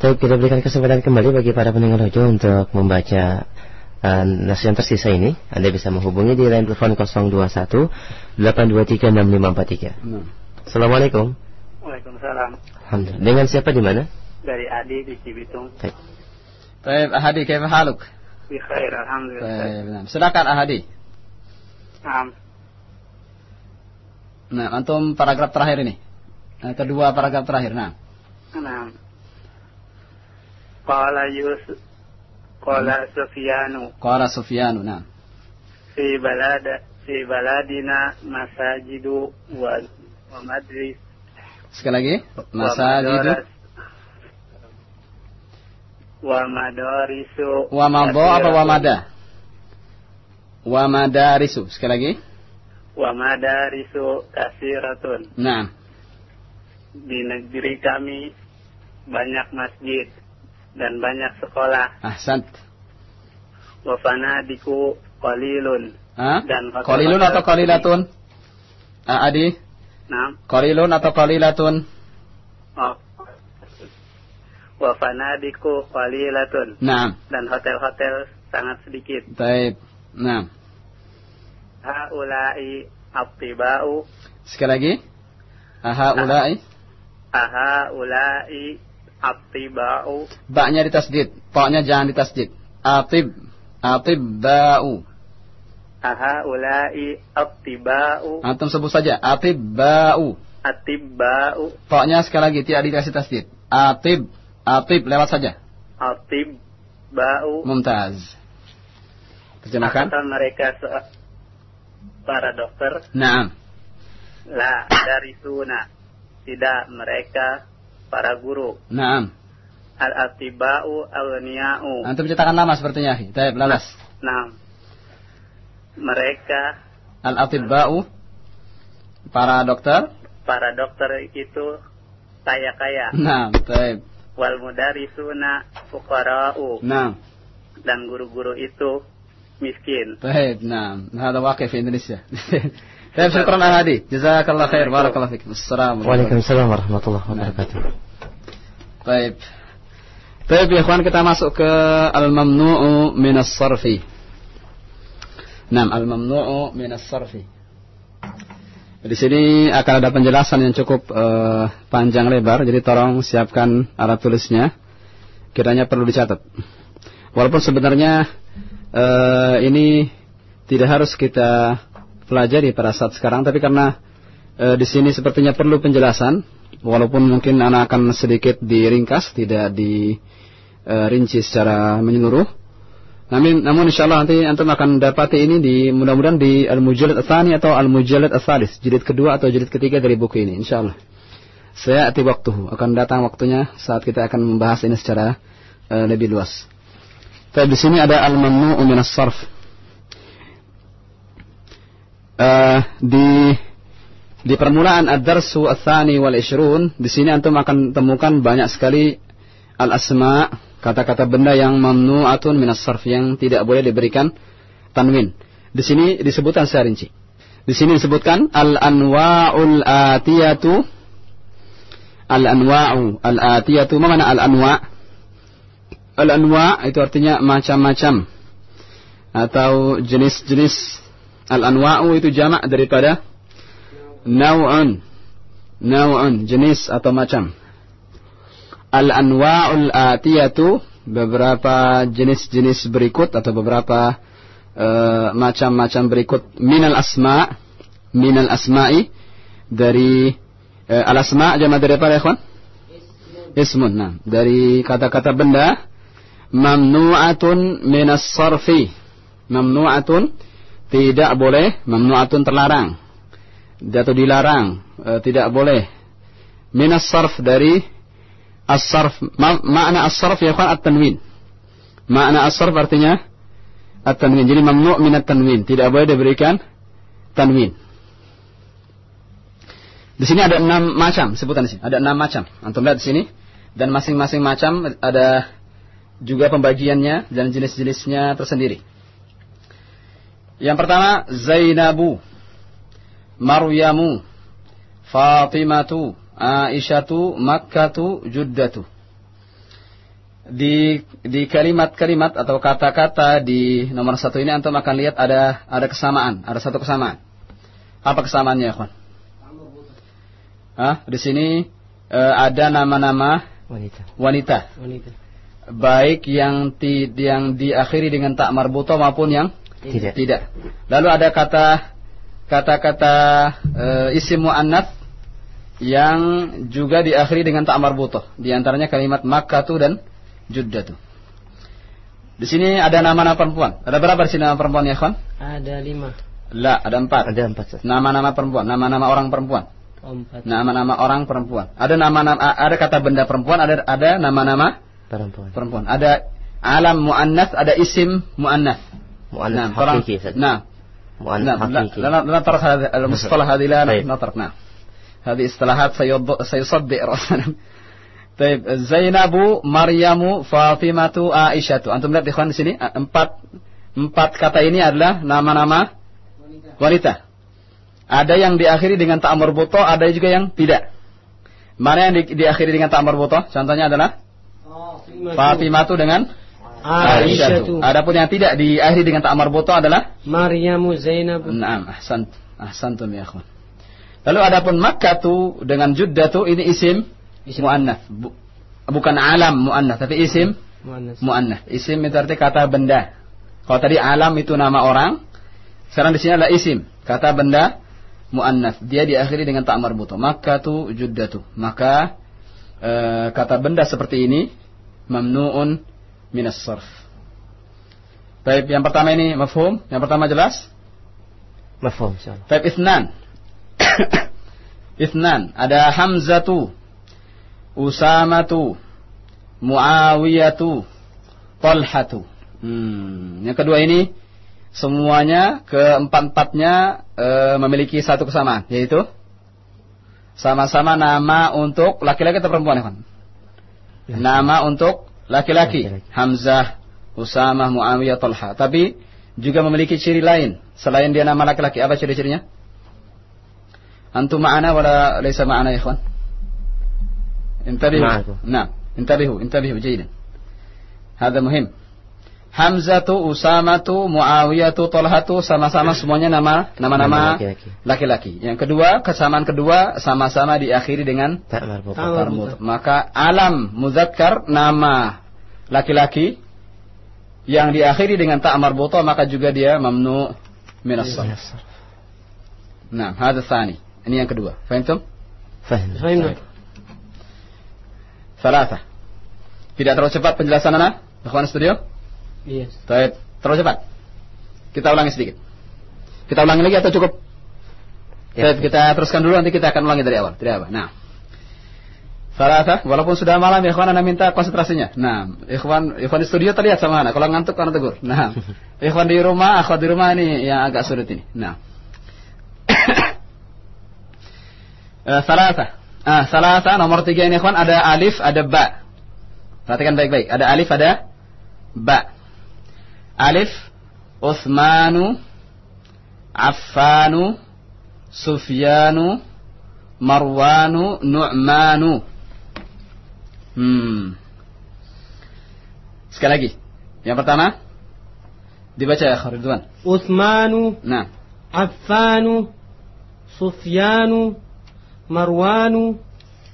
Baik, kita berikan kesempatan kembali bagi para pendengar roja untuk membaca uh, nasi yang tersisa ini. Anda bisa menghubungi di line telepon 021 823 6543. Nah. Assalamualaikum. Waalaikumsalam. Alhamdulillah. Dengan siapa di mana? Dari Adi di Cibitung. Baik. Taib, Ahadi, kaifa haluk? Bi khair, alhamdulillah. Taib, nah. Silakan Ahadi. Naam. Nah, antum paragraf terakhir ini. Nah, kedua paragraf terakhir. Nah. Naam. Qala Yusuf Qala Sufyanu Qala Sufyanu. Nah. fi balada fi baladina masajidu wa wa madris Sekali lagi. Masajidu. wa madarisu Wa mado apa wa mada? Wa madarisu. Sekali lagi. wa madarisu kasiratun Nah. Di negeri kami banyak masjid dan banyak sekolah Ahsant. wa fanadiku qalilun Hah? dan Qalilun atau qalilatun? Ah, Adi, Nah, qalilun atau qalilatun? oh. wa fanadiku qalilatun Naam. dan hotel-hotel sangat sedikit Baik. Naam. haulai attiba'u Sekali lagi. Aha ulai. Ahaulai attiba'u Ba-nya ditasdid. Ta-nya jangan ditasdid. Atib. Atib ba'u. ahaulai attiba'u Antum sebut saja. Atib ba'u. attiba'u Ta-nya sekali lagi tidak dikasih tasdid. Atib. Atib lewat saja. attiba'u Mumtaz. Terjemahkan. Apakah mereka se- para dokter Naam. la dari suna tidak mereka para guru. Naam. Al-atiba'u awniya'u. Antum cetakan lama sepertinya. Taib, lalas. Naam. Mereka Al-atiba'u para dokter para dokter itu kaya-kaya. Naam, taib. Wal mudarisuna fuqara'u. Naam. Dan guru-guru itu miskin. baik naam. Nah, ada wakaf Indonesia. Baik, syukran Al hadir. Jazakallah khair. Barakallah fiik. Assalamualaikum. Waalaikumsalam warahmatullahi wabarakatuh. Baik. Baik, ya kawan kita masuk ke al-mamnu'u min as-sarfi. Naam, al-mamnu'u min as-sarfi. Di sini akan ada penjelasan yang cukup uh, panjang lebar, jadi tolong siapkan alat tulisnya. Kiranya perlu dicatat. Walaupun sebenarnya uh, ini tidak harus kita pelajari pada saat sekarang, tapi karena eh, di sini sepertinya perlu penjelasan, walaupun mungkin anak akan sedikit diringkas, tidak dirinci secara menyeluruh. Namun, namun insya Allah nanti antum akan dapati ini di mudah-mudahan di al-mujallad tsani atau al-mujallad ats jilid kedua atau jilid ketiga dari buku ini insya Allah. Saya ati waktu akan datang waktunya saat kita akan membahas ini secara eh, lebih luas. Tapi di sini ada al-mamnu'u min as-sarf. Eh, di di permulaan ad-darsu ats-tsani wal 20 di sini antum akan temukan banyak sekali al-asma kata-kata benda yang mamnu'atun min as-sarf yang tidak boleh diberikan tanwin. Di sini disebutkan secara rinci. Di sini disebutkan al-anwa'ul atiyatu al-anwa'u al-atiyatu apa mana al-anwa' al-anwa' itu artinya macam-macam atau jenis-jenis al-anwa'u itu jamak daripada naw'un naw'un jenis atau macam al-anwa'ul atiyatu beberapa jenis-jenis berikut atau beberapa eh, macam-macam berikut minal asma minal asma'i dari uh, al asma jama dari apa ya kawan? Ismun. Nah, dari kata-kata benda mamnu'atun minas sarfi. Mamnu'atun tidak boleh, mamnu'atun terlarang. Atau dilarang, eh, tidak boleh. Minas sarf dari as-sarf. Ma makna as-sarf ya kawan at-tanwin. Makna as-sarf artinya at-tanwin. Jadi mamnu' min at-tanwin, tidak boleh diberikan tanwin. Di sini ada enam macam sebutan di sini. Ada enam macam. Antum lihat di sini. Dan masing-masing macam ada juga pembagiannya dan jenis-jenisnya tersendiri. Yang pertama Zainabu, Maryamu, Fatimatu, Aisyatu, Makkatu, Juddatu. Di di kalimat-kalimat atau kata-kata di nomor satu ini antum akan lihat ada ada kesamaan, ada satu kesamaan. Apa kesamaannya, ya? Ah, di sini eh, ada nama-nama Wanita. wanita. Wanita. Baik yang ti, yang diakhiri dengan tak marbuto maupun yang Tidak. tidak. Lalu ada kata kata-kata eh, isim muannats yang juga diakhiri dengan tak marbuto. Di antaranya kalimat makkatu dan juddatu. Di sini ada nama-nama perempuan. Ada berapa di sini nama perempuan ya, kawan? Ada lima. La, ada empat. Ada empat. Nama-nama perempuan, nama-nama orang perempuan. Oh, empat. Nama-nama orang perempuan. Ada nama-nama ada kata benda perempuan, ada ada nama-nama Perempuan. perempuan. Ada alam muannas, ada isim muannas. Mu'annas نعم طبعا hakiki. Ustaz. نعم Mu'annas نعم لا hakiki. لا لا نطرق هذا المصطلح هذه لا طيب. نطرق نعم هذه اصطلاحات سيض- سيصدئ رأسنا طيب زينب مريم فاطمة عائشة antum lihat ikhwan di sini eh, empat empat kata ini adalah nama-nama wanita ada yang diakhiri dengan ta marbuto ada juga yang tidak mana yang di- diakhiri dengan ta marbuto contohnya adalah Fatimah dengan Aisyah. Adapun yang tidak diakhiri dengan ta marbuto adalah Maryamu Zainab. Naam, ahsan. Ahsantum ya akhwan. Lalu adapun Makkah tu dengan Juddah tu ini isim muannas. Bu- bukan alam muannas tapi isim Muannas. muannas. Isim itu artinya kata benda. Kalau tadi alam itu nama orang, sekarang di sini adalah isim, kata benda muannas. Dia diakhiri dengan ta marbuto. Makkah tu Juddah tu. Maka eh, kata benda seperti ini mamnuun minas sarf. Baik, yang pertama ini mafhum, yang pertama jelas? Mafhum insyaallah. Baik, isnan. isnan. Ada Hamzatu, Usamatu, Muawiyatu, Talhatu. Hmm. Yang kedua ini semuanya keempat-empatnya e, memiliki satu kesamaan, yaitu sama-sama nama untuk laki-laki atau perempuan, ya, Nama untuk laki-laki. Hamzah, Usamah, Muawiyah, Talha. Tapi juga memiliki ciri lain selain dia nama laki-laki. Apa ciri-cirinya? Antum ma'ana wala laysa ma'ana ya ikhwan? Intabihu. Nah, intabihu, intabihu jayidan. Hada muhim. Hamzatu, Usamatu, Muawiyatu, Talhatu sama-sama semuanya nama nama-nama Nama laki-laki. Yang kedua, kesamaan kedua sama-sama diakhiri dengan Tak marbuta. Tak. Maka alam muzakkar nama laki-laki yang diakhiri dengan ta marbuta maka juga dia mamnu min as-sarf. Nah, hadha tsani. Ini yang kedua. Fahimtum? Fahim. Fahimna. Salasa. Tidak terlalu cepat penjelasan anak? Ikhwan studio? Iya. Baik, terlalu cepat. Kita ulangi sedikit. Kita ulangi lagi atau cukup? Ya. Kita teruskan dulu nanti kita akan ulangi dari awal. Dari apa? Nah. Salasa, walaupun sudah malam ya ikhwan anda minta konsentrasinya. Nah, ikhwan ikhwan di studio terlihat sama anak. Kalau ngantuk karena tegur. Nah, ikhwan di rumah, akhwat di rumah ini yang agak sulit ini. Nah. Eh, salasa. Ah, salasa nomor tiga ini ikhwan ada alif, ada ba. Perhatikan baik-baik. Ada alif, ada ba. Alif, Uthmanu, Affanu, Sufyanu, Marwanu, Nu'manu. Hmm. Sekali lagi. Yang pertama dibaca ya Ridwan. Uthmanu, Nah, Affanu, Sufyanu, Marwanu,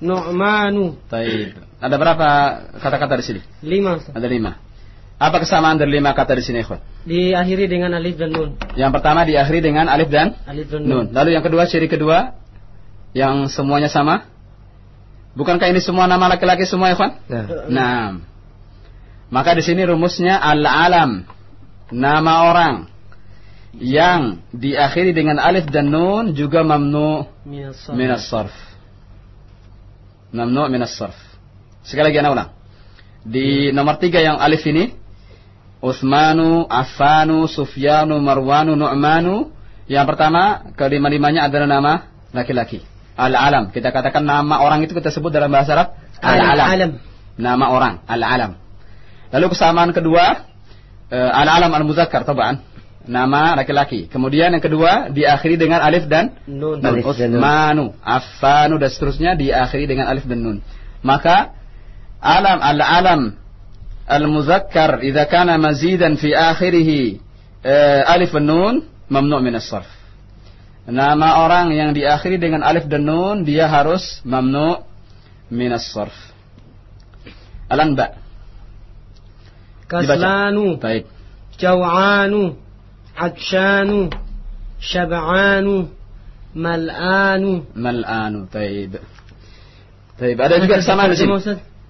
Nu'manu. baik. Ada berapa kata-kata di sini? Lima. Ustaz. Ada lima. Apa kesamaan dari lima kata di sini, ikhwan? Diakhiri dengan alif dan nun. Yang pertama diakhiri dengan alif dan Alif dan nun. nun. Lalu yang kedua, ciri kedua yang semuanya sama? Bukankah ini semua nama laki-laki semua, ikhwan? Nah, Nah, maka di sini rumusnya al-alam, nama orang yang diakhiri dengan alif dan nun juga mamnu Minas sarf. minas sarf. Mamnu minas sarf. Sekali lagi anak ulang. Di nomor tiga yang alif ini, Uthmanu, Affanu, Sufyanu, Marwanu, Nu'manu. Yang pertama, kelima-limanya adalah nama laki-laki. Al-alam. Kita katakan nama orang itu kita sebut dalam bahasa Arab al-alam. Al-alam. Nama orang, al-alam. Lalu kesamaan kedua, eh, al-alam al-muzakkar, tabaan. Nama laki-laki. Kemudian yang kedua diakhiri dengan alif dan Nun. nun. Uthmanu, Affanu dan seterusnya diakhiri dengan alif dan nun. Maka alam al-alam kana mazidan fi akhirih eh, alif dan nun mamnu' min as-sarf. Nama orang yang diakhiri dengan alif dan nun dia harus mamnu' min as-sarf. Al-anba. Kaslanu, Baik. Jaw'anu, Adshanu, Syab'anu, Mal'anu. Mal'anu. Baik. Baik. Ada juga kesamaan di sini.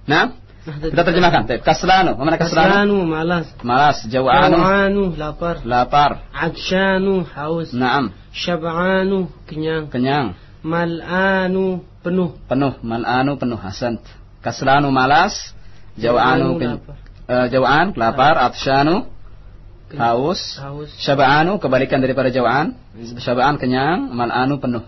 Nah, kita terjemahkan. Baik. Kaslanu. Mana kaslanu? Kaslanu, malas. Malas. Jawa'anu. Jaw'anu, lapar. Lapar. Adshanu, haus. Naam. Syab'anu, kenyang. Kenyang. Mal'anu, penuh. Penuh. Mal'anu penuh. Hasan. Kaslanu malas. Jawa'anu ken- eh, jawa'an lapar, atsyanu haus, Haus. syaba'anu kebalikan daripada jawa'an, syaba'an kenyang, mal'anu penuh.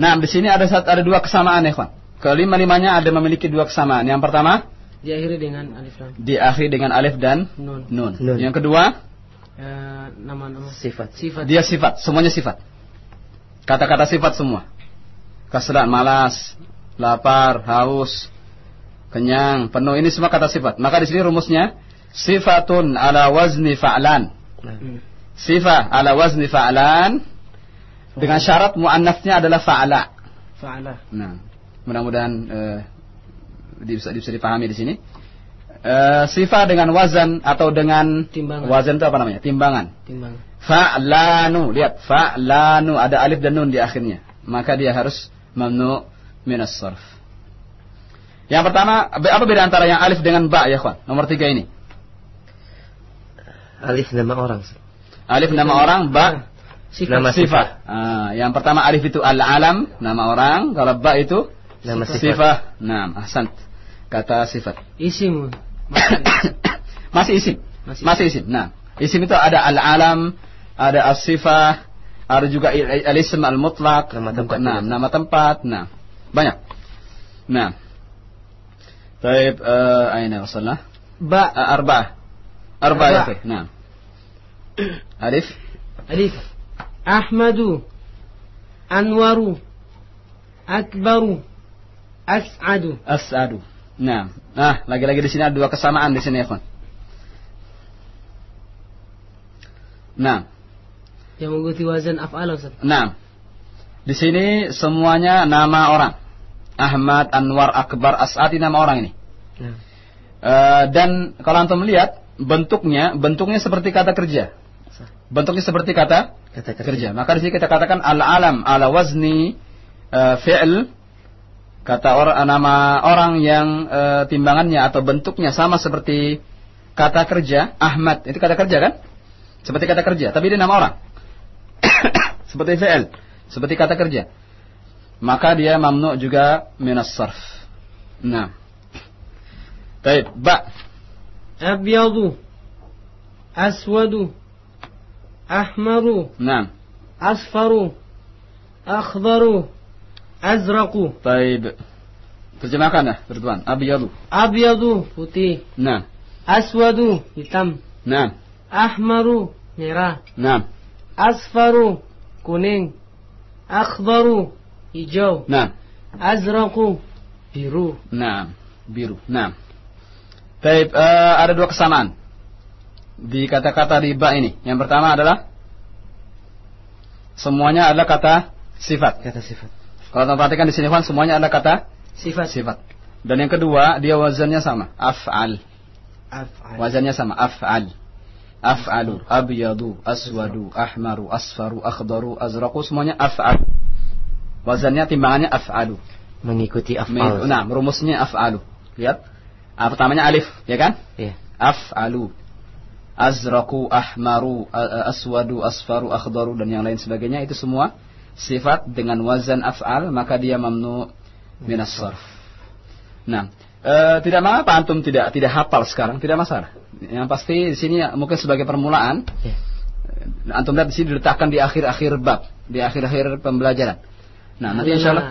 Nah, di sini ada ada dua kesamaan ya, kawan. Kelima-limanya ada memiliki dua kesamaan. Yang pertama, Diakhiri dengan alif lam. diakhiri dengan alif dan Nun. nun. Nun. Yang kedua, Eh, nama-nama. Sifat. Sifat. dia sifat, semuanya sifat. Kata-kata sifat semua. Kasrat, malas, lapar, haus, kenyang, penuh. Ini semua kata sifat. Maka di sini rumusnya sifatun ala wazni fa'lan. Hmm. Sifat ala wazni fa'lan dengan syarat muannafnya adalah fa'ala. Fa'ala. Nah, mudah-mudahan eh, bisa bisa dipahami di sini. Eh, sifat dengan wazan atau dengan Timbangan. wazan itu apa namanya? Timbangan. Timbang. Fa'lanu, lihat fa'lanu ada alif dan nun di akhirnya. Maka dia harus mamnu minas sarf. Yang pertama, apa beda antara yang alif dengan ba ya, kawan? Nomor tiga ini. Alif nama orang. Alif nama orang, ba Sifat. Nama sifat. Ah, yang pertama alif itu al-alam, nama orang. Kalau ba itu Nama sifat. sifat. Nah, ahsan. Kata sifat. Isim. Masih isim. Masih. Masih isim. Nah, isim itu ada al-alam, ada as-sifah, ada juga al-ism al-mutlaq, Nama tempat Nah, nama tempat. Nah, banyak. Nah. Baik, eh aina wasalna? Ba. Eh, arba'ah. Arba'ah ya. Nah. Alif. Alif. Ahmadu. Anwaru. Akbaru. As'adu. As'adu. Nah, nah lagi-lagi di sini ada dua kesamaan di sini ya, kawan. Nah, Yang mengikuti wazan af'al Ustaz. nah. Di sini semuanya nama orang. Ahmad, Anwar, Akbar, As'ad ini nama orang ini. Nah. Eh, dan kalau antum melihat bentuknya, bentuknya seperti kata kerja. Bentuknya seperti kata Kata kerja. kerja. Maka di sini kita katakan al-alam ala wazni eh, fi'l kata orang nama orang yang eh, timbangannya atau bentuknya sama seperti kata kerja Ahmad itu kata kerja kan seperti kata kerja tapi dia nama orang seperti fi'l seperti kata kerja maka dia mamnu juga minas sarf nah baik ba Abyadu. Aswadu. Ahmaru. nah Asfaru. Akhdaru. Azraku. baik terjemahkan ya bertuan abiyadu Abyadu. Putih. nah Aswadu. Hitam. nah Ahmaru. Merah. nah Asfaru. Kuning. Akhdaru. Hijau. nah Azraku. Biru. Nah, biru. Nah. Baik, eh, ada dua kesamaan di kata-kata riba ini. Yang pertama adalah semuanya adalah kata sifat. Kata sifat. Kalau kita perhatikan di sini kan semuanya adalah kata Sifat. sifat. Dan yang kedua, dia wazannya sama, af'al. Af'al. Wazannya sama, af'al. Af'alu, abyadu, aswadu, ahmaru, asfaru, akhdaru, azraqu, semuanya af'al. Wazannya timbangannya af'alu. Mengikuti afal. Nah, rumusnya af'alu. Lihat. Ah, pertamanya alif, ya kan? Iya. Af'alu. Azraku, ahmaru, aswadu, asfaru, akhdaru dan yang lain sebagainya itu semua sifat dengan wazan af'al maka dia mamnu minas sarf. Nah, e, tidak mengapa antum tidak tidak hafal sekarang, tidak masalah. Yang pasti di sini mungkin sebagai permulaan. Yeah. Antum lihat di sini diletakkan di akhir-akhir bab, di akhir-akhir pembelajaran. Nah, nanti insyaallah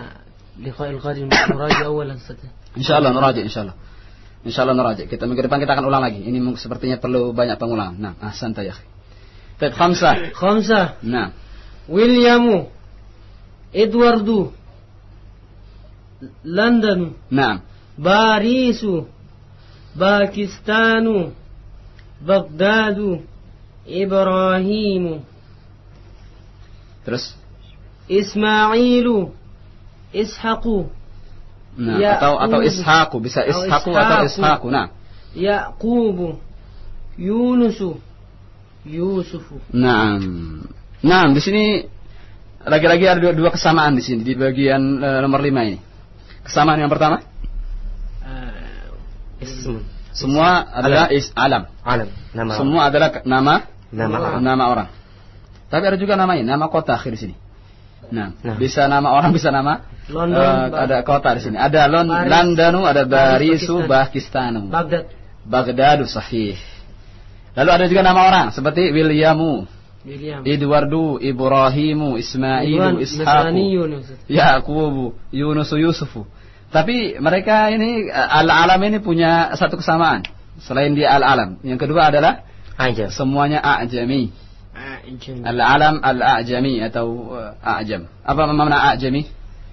liqa'il qadim nuraji awalan saja. Insyaallah nuraji insyaallah. Insyaallah nuraji. Kita minggu depan kita akan ulang lagi. Ini sepertinya perlu banyak pengulangan. Nah, ahsan ya. Baik, khamsah. Khamsah. Nah. Williamu إدوارد لندن nah. باريس باكستان بغداد إبراهيم Terus إسماعيل إسحاق nah Ya, atau atau uh. ishaku bisa Atau ishaku atau Ishaku. ishaku. Nah. يعقوب يونس يوسف Nah. Nah, di sini lagi-lagi ada dua, dua kesamaan di sini di bagian eh, nomor lima ini. Kesamaan yang pertama, Ism. semua adalah is alam. Alam. Nama orang. Semua adalah ke- nama Nama orang. nama orang. Tapi ada juga nama ini, nama kota akhir di sini. Nah, Nah. bisa nama orang, bisa nama London, eh, Ba- ada kota di sini. Ada Lon Paris. Londonu, ada Barisu, Pakistanu. Baghdad. Baghdadu sahih. Lalu ada juga nama orang seperti Williamu, Edwardu, Ibrahimu, Ismailu, Ustaz. Yaqubu, Yunus, Yusufu. Tapi mereka ini eh, al-alam ini punya satu kesamaan. Selain dia al-alam, yang kedua adalah Ajam. semuanya a'jami. Ajam. Al-alam al-a'jami atau eh, a'jam. Apa makna a'jami?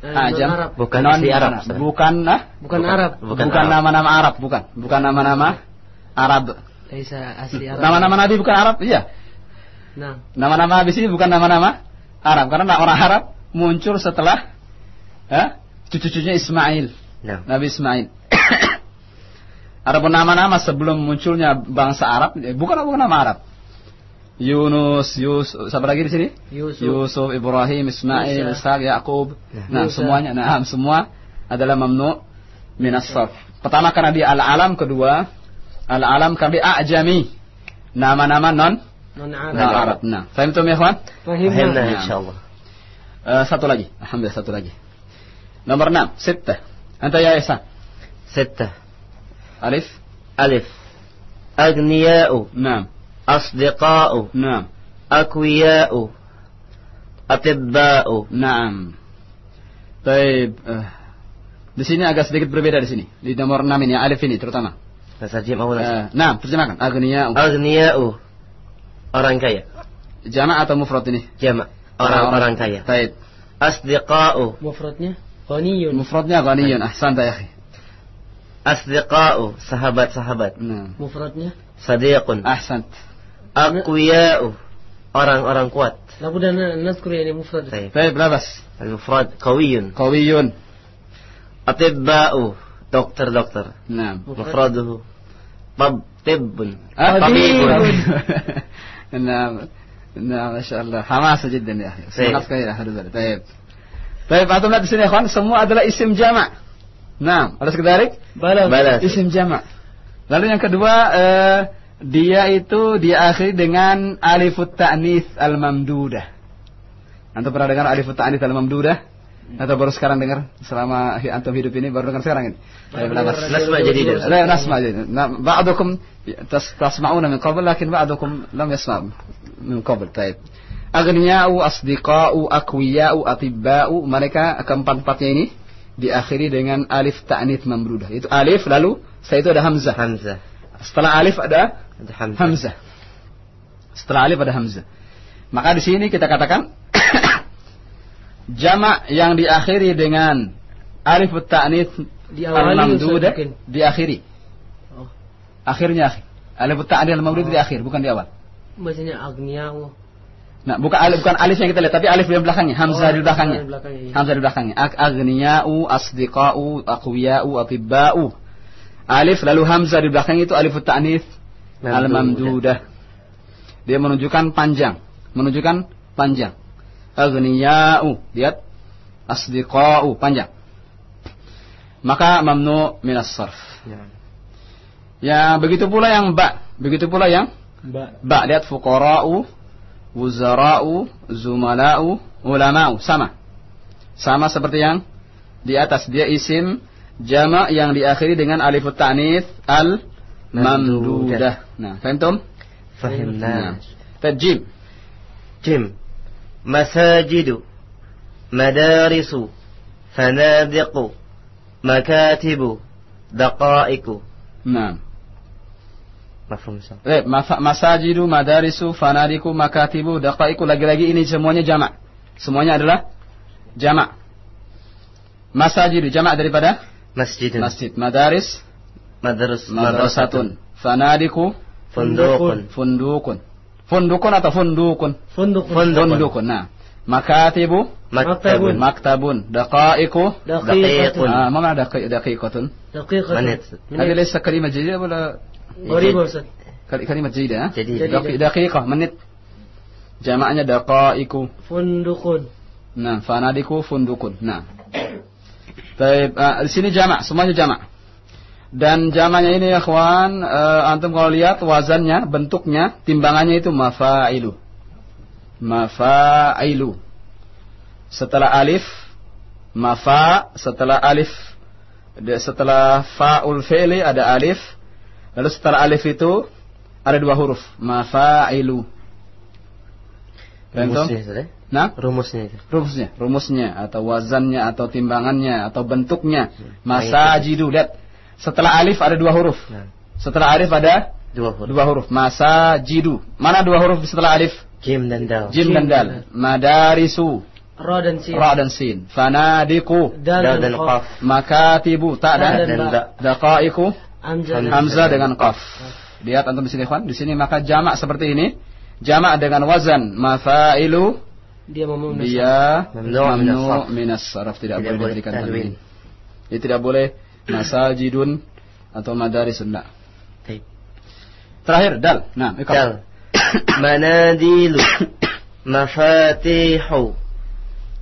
Eh, A'jam. Bukan Non- Arab. Bukan ah? Bukan Arab. Bukan nama-nama Arab, bukan. Bukan nama-nama Arab. Nama-nama Nabi bukan Arab, iya. Nah, Nama-nama habis ini bukan nama-nama Arab karena orang Arab muncul setelah ya, cucu-cucunya Ismail, Nah. Nabi Ismail. Adapun nama-nama sebelum munculnya bangsa Arab eh, bukan bukan nama Arab. Yunus, Yusuf, siapa lagi di sini? Yusuf. Yusuf, Ibrahim, Ismail. Ishaq, Yakub. Nah, Musa. semuanya, nah, semua adalah mamnu minas sarf. Pertama karena dia al-alam, kedua al-alam karena dia a'jami. Nama-nama non non-Arab. non Arab. Nah, faham tuh ya, kawan? Fahimna Fahimna. insyaallah. Eh, satu lagi, alhamdulillah satu lagi. Nomor enam, sittah. Anta ya Isa. Sittah. Alif. Alif. Aghniya'u. Naam. Asdiqa'u. Naam. Akwiya'u. Atibba'u. Naam. Baik. eh, di sini agak sedikit berbeda di sini. Di nomor enam ini, alif ini terutama. Terjemah ulang. Eh, naam, terjemahkan. Aghniya'u. Aghniya'u Orang kaya. Jama' atau mufrad ini? Jama'. Orang-orang kaya. Baik. Asdiqa'u. Mufradnya ghaniyun. Mufradnya ghaniyun. Ahsan ya akhi. Asdiqa'u. Sahabat-sahabat. Naam. Mufradnya Sadiqun. Ahsan. Aqwiya'u. Orang-orang kuat. لابد أن نذكر يعني مفرد طيب. Baik, labas. المفرد قوي Qawiyun. أطباء دكتور Naam. مفرده طب طب آه، طبيب نعم نعم ما شاء الله حماسة جدا يا أخي طيب. semangat sekali ya Ahlul Bait. طيب طيب antum lihat di sini ya kawan semua adalah isim jama' Nah, ada sekedarik بلد بلد isim jama' Lalu yang kedua eh, dia itu diakhiri dengan alifut ta'nits al-mamdudah. Antum pernah dengar alifut ta'nits al-mamdudah? Atau baru sekarang dengar selama antum hidup ini baru dengar sekarang ini. Nasma jadi. La nasma jadi. Ba'dukum tasma'una min qabl lakin ba'dukum lam yasma' min qabl. Baik. Agniya'u asdiqa'u, aqwiya'u, atibba'u. Mereka keempat-empatnya ini diakhiri dengan alif ta'nits mamrudah. Itu alif lalu setelah itu ada hamzah. Hamzah. Setelah alif ada, ada hamzah. hamzah. Setelah alif ada hamzah. Maka di sini kita katakan jamak yang diakhiri dengan alif ta'nits mungkin. diakhiri. Oh. akhirnya akhi. Alif ta'nits al-mamdudah di akhir bukan di awal. Bacanya agnia nah bukan alif bukan alif yang kita lihat tapi alif di belakangnya hamzah Oh, di belakangnya. Belakangnya, iya. hamzah di belakangnya. Ag aghniya'u asdiqa'u aqwiya'u atibba'u. Alif lalu hamzah di belakang itu alif ta'nits al-mamdudah dia menunjukkan panjang. Menunjukkan panjang agniya'u. Lihat. Asdiqa'u. Panjang. Maka mamnu minas sarf. Ya. ya begitu pula yang ba. Begitu pula yang ba, ba. Lihat fuqara'u wuzara'u zumala'u ulama'u. Sama. Sama seperti yang di atas. Dia isim jamak yang diakhiri dengan alif ta'nits al mamdudah. Nah, paham Fahimna. Nah, jim. Jim. مساجد مدارس فنادق مكاتب دقائق nah مفهوم صح Eh, masa- masajidu, madarisu, fanadiku, makatibu, daqaiku, lagi-lagi ini semuanya jamak. Semuanya adalah jamak. Masajidu, jamak daripada مسجد masjid. Madaris, مدرس madrasatun. Fanadiku, فندق fundukun. Fundukun atau fundukun? funduk فندق Fundukun. Nah, makatibu, مكتب maktabun, daqaiku. دقيق Ah, mana daqai- daqiqatun? دقيقة منت هذه ليس كلمة جديدة ولا غريبة أستاذ كل- كلمة جديدة ها؟ جديد دقي- دقيقة menit. Jamaknya daqaiku. فندق Nah, fanadiku fundukun. Nah. Baik, ah, di sini jamak, semuanya jamak. Dan jamaknya ini ya kawan, eh, antum kalau lihat wazannya, bentuknya, timbangannya itu mafailu. Mafailu. setelah alif mafa, setelah alif setelah faul fi'li ada alif, lalu setelah alif itu ada dua huruf, mafailu. Rumusnya ya? Nah, Rumusnya itu. rumusnya, rumusnya atau wazannya atau timbangannya atau bentuknya. Masajidu lihat. Setelah alif ada dua huruf. Nah, Setelah alif ada dua huruf. dua huruf. Masajidu. Mana dua huruf setelah alif? Jim dan dal. Jim dan dal. Madarisu. Ra dan sin. Ra dan sin. Fanadiku. Dal Dal dan dan qaf. Makatibu. Tak Ta dan da. Daqaiku. Hamzah dengan qaf. Lihat antum di sini kawan. Di sini maka jamak seperti ini. Jamak dengan wazan mafailu. Dia mau Dia Mamnu' minas sarf. sarf tidak, Tidak boleh boleh diberikan tanwin. tanwin. Dia tidak boleh masajidun atau madarisun. Nah. Baik. Terakhir dal. Nah, ikut. Dal. Manadilu. Mafatihu.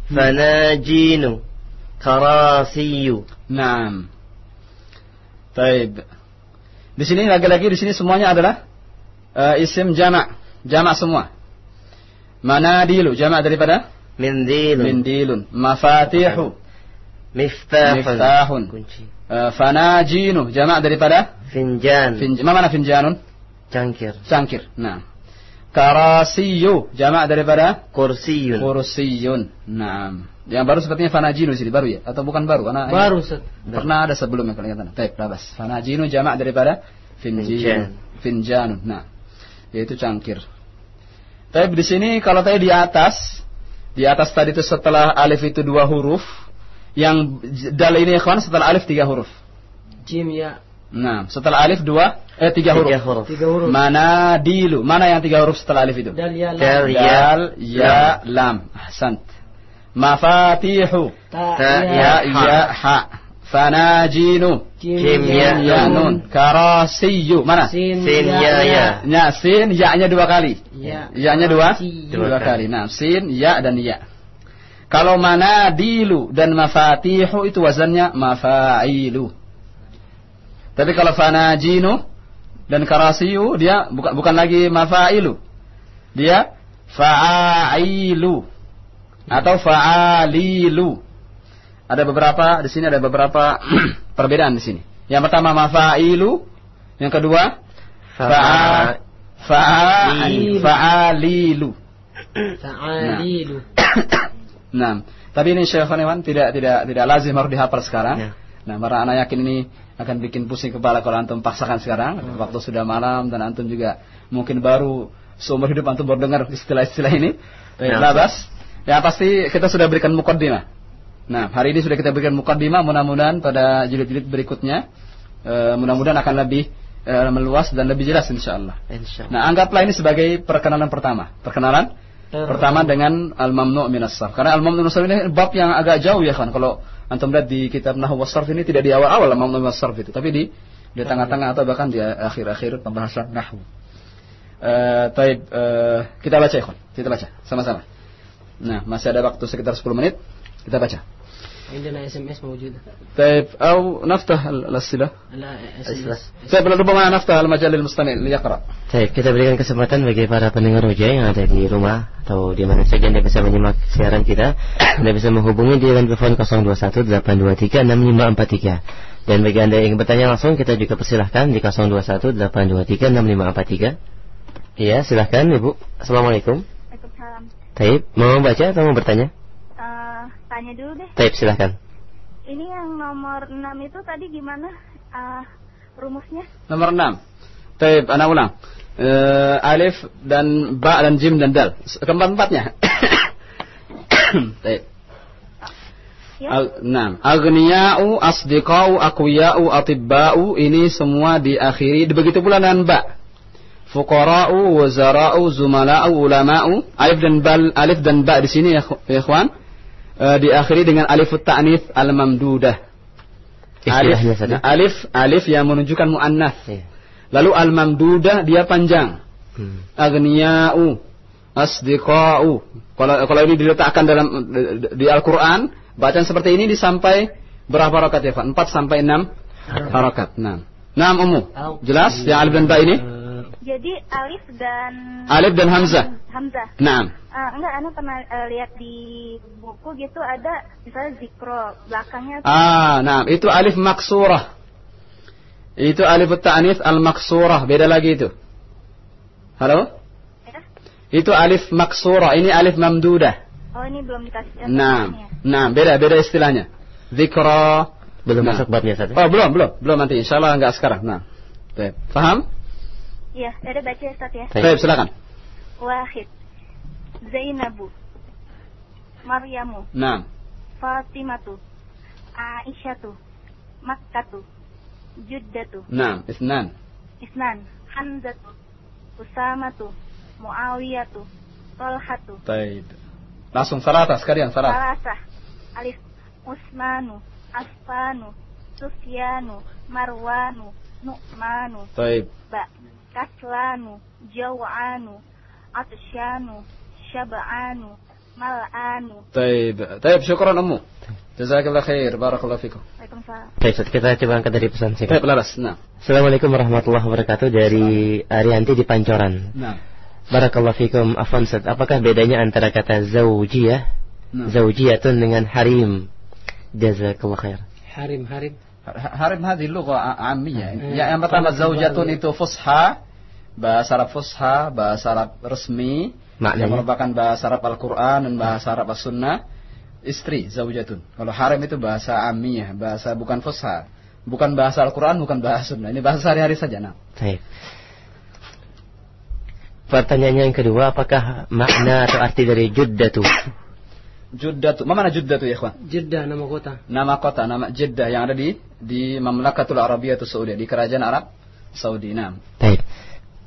Fanajinu. Karasiyu. Naam. Baik. Di sini lagi-lagi di sini semuanya adalah eh, isim jamak, jamak semua. Manadilu jamak daripada Mindilun. mindilun, mafatihu, Miftahun. miftahun. Kunci. Eh, fanajinu jamak daripada Finjan. finj ma mana finjanun? Cangkir. Cangkir. Nah. Karasiyu jamak daripada Kursiyun. kursiyun. Naam. Yang baru sepertinya fanajinu sini baru ya atau bukan baru? Karena Baru Ustaz. Pernah ada sebelumnya kalau ingat Baik, labas. Fanajinu jamak daripada Finjan. finjin. Finjanun. Nah, yaitu cangkir. Tapi di sini kalau tadi di atas, di atas tadi itu setelah alif itu dua huruf, yang dal ini ya kawan setelah alif tiga huruf. Jim ya. Nah, setelah alif dua, eh tiga huruf. Tiga huruf. Tiga huruf. Mana dilu? Mana yang tiga huruf setelah alif itu? Dal ya Dal, lam. ya. Dal, ya, lam. Ahsant. Mafatihu. Ta Ta, ya. Ya, ya, ha. Fanajinu. Jim, ya, Ya, nun. Karasiyu. Mana? Sin, Sin, ya, ya. Ya, sin, ya-nya dua kali. Ya. Ya-nya dua? Dua, Dua kali. Nah, sin, ya, dan ya. Kalau mana dilu dan mafatihu itu wazannya mafailu. Tapi kalau fanajinu dan karasiyu dia bukan bukan lagi mafailu. Dia fa'ailu atau fa'alilu. Ada beberapa di sini ada beberapa perbedaan di sini. Yang pertama mafailu, yang kedua fa'a fa'a- fa'alilu. Ta'alilu. Nah, tapi ini Syekh Iwan tidak tidak tidak lazim harus dihafal sekarang. Ya. Nah, para anak yakin ini akan bikin pusing kepala kalau antum paksakan sekarang. Waktu sudah malam dan antum juga mungkin baru seumur hidup antum baru dengar istilah-istilah ini. Ya. labas. Ya pasti kita sudah berikan mukaddimah. Nah, hari ini sudah kita berikan mukaddimah. Mudah-mudahan pada jilid-jilid berikutnya, eh, mudah-mudahan akan lebih eh, meluas dan lebih jelas insyaallah. Insyaallah. Nah, anggaplah ini sebagai perkenalan pertama. Perkenalan pertama dengan al-mamnu' sarf. Karena al-mamnu' sarf ini bab yang agak jauh ya kan. Kalau antum lihat di kitab Nahwu sarf ini tidak di awal-awal al-mamnu' sarf itu, tapi di di tengah-tengah atau bahkan di akhir-akhir pembahasan nahwu. Eh, taib, eh, kita baca ya. Kita baca sama-sama. Nah, masih ada waktu sekitar 10 menit. Kita baca. عندنا اس ام اس موجودة طيب أو نفتح الأسئلة لا Aslah. طيب ربما نفتح المجال للمستمع ليقرأ Baik, kita berikan kesempatan bagi para pendengar Roja yang ada di rumah atau di mana saja Anda bisa menyimak siaran kita. Anda bisa menghubungi di telepon 0218236543. Dan bagi Anda yang ingin bertanya langsung, kita juga persilahkan di 0218236543. Iya, silahkan Ibu. Assalamualaikum. Waalaikumsalam. Taib, mau baca atau mau bertanya? Tanya dulu deh. Taib, silahkan. Ini yang nomor 6 itu tadi gimana eh, rumusnya? Nomor 6. Taib, anak ulang. Eh, alif dan ba dan jim dan dal. Keempat-empatnya. Taib. Ya. Nah, aghniya'u, asdiqa'u, aqwiya'u, atibba'u ini semua diakhiri begitu pula dengan ba. Fuqara'u, wazara'u, zumala'u, ulama'u. Alif dan bal, alif dan ba di sini ya, ya ikhwan. Eh, diakhiri dengan alif ta'nits al-mamdudah. Alif, nah, alif, alif yang menunjukkan muannas. Iya. Lalu al-mamdudah dia panjang. Hmm. Aghniya'u, asdiqa'u. Kalau kalau ini diletakkan dalam di, Al-Qur'an, bacaan seperti ini disampai berapa rakaat ya, Pak? 4 sampai 6 rakaat. Nah. Nah, Ummu. Jelas yang alif dan ba ini? Jadi alif dan Alif dan hamzah. Hamzah. Naam. Eh, enggak, Anda pernah eh, lihat di buku gitu ada misalnya zikro belakangnya tuh Ah, nah, itu alif maksurah. Itu alif ta'nits al-maksurah, beda lagi itu. Halo? Ya. Itu alif maksurah, ini alif mamdudah. Oh ini belum dikasih Nah, ya. nah, beda beda istilahnya. Zikra Belum Nah. masuk babnya Ustaz. Oh, belum, belum, belum nanti insyaallah enggak sekarang. Nah. Baik. Paham? Iya, ada baca ya Ustaz ya. Baik, silakan. Wahid. Zainabu. Maryamu. Nah. Fatimatu. Aisyatu. Makkatu. Juddatu. Nah, isnan. Isnan. Hamzatu. Usamatu. Muawiyatu. Tolhatu. Baik. Langsung salata sekalian salat. Salasah. Alif. Usmanu. Affanu. Sufyanu. Marwanu. Nu'manu. Baik. Ba. Kaslanu. Jaw'anu. Atsyanu. Syab'anu. Mal'anu. Baik. Baik, syukran ummu. Jazakallah khair, barakallahu fikum. Waalaikumsalam. Baik, kita coba angkat dari pesan singkat. Baik, laras. Nah. Assalamualaikum warahmatullahi wabarakatuh dari Arianti di Pancoran. Nah. Barakallahu fikum Afwan Ustaz, apakah bedanya antara kata zaujiyah, Nah. zaujiyatun dengan harim? Jazakallah khair. Harim, harim. Harim hadhi lugha amiyah. Ya, yang pertama zaujatun itu fusha, bahasa Arab fusha, bahasa Arab resmi, Maknanya? yang merupakan bahasa Arab Al-Qur'an dan bahasa Arab As-Sunnah. Istri zaujatun. Kalau harim itu bahasa amiyah, bahasa bukan fusha. Bukan bahasa Al-Qur'an, bukan bahasa Sunnah. Ini bahasa sehari-hari saja, nah. Baik. Pertanyaan yang kedua, apakah makna atau arti dari juddatu? Juddatu. Mana Juddatu ya, ikhwan? Jeddah nama kota. Nama kota, nama Jeddah yang ada di di Mamlakatul Arabiyatus Saudi, di kerajaan Arab Saudi. Nah. Baik.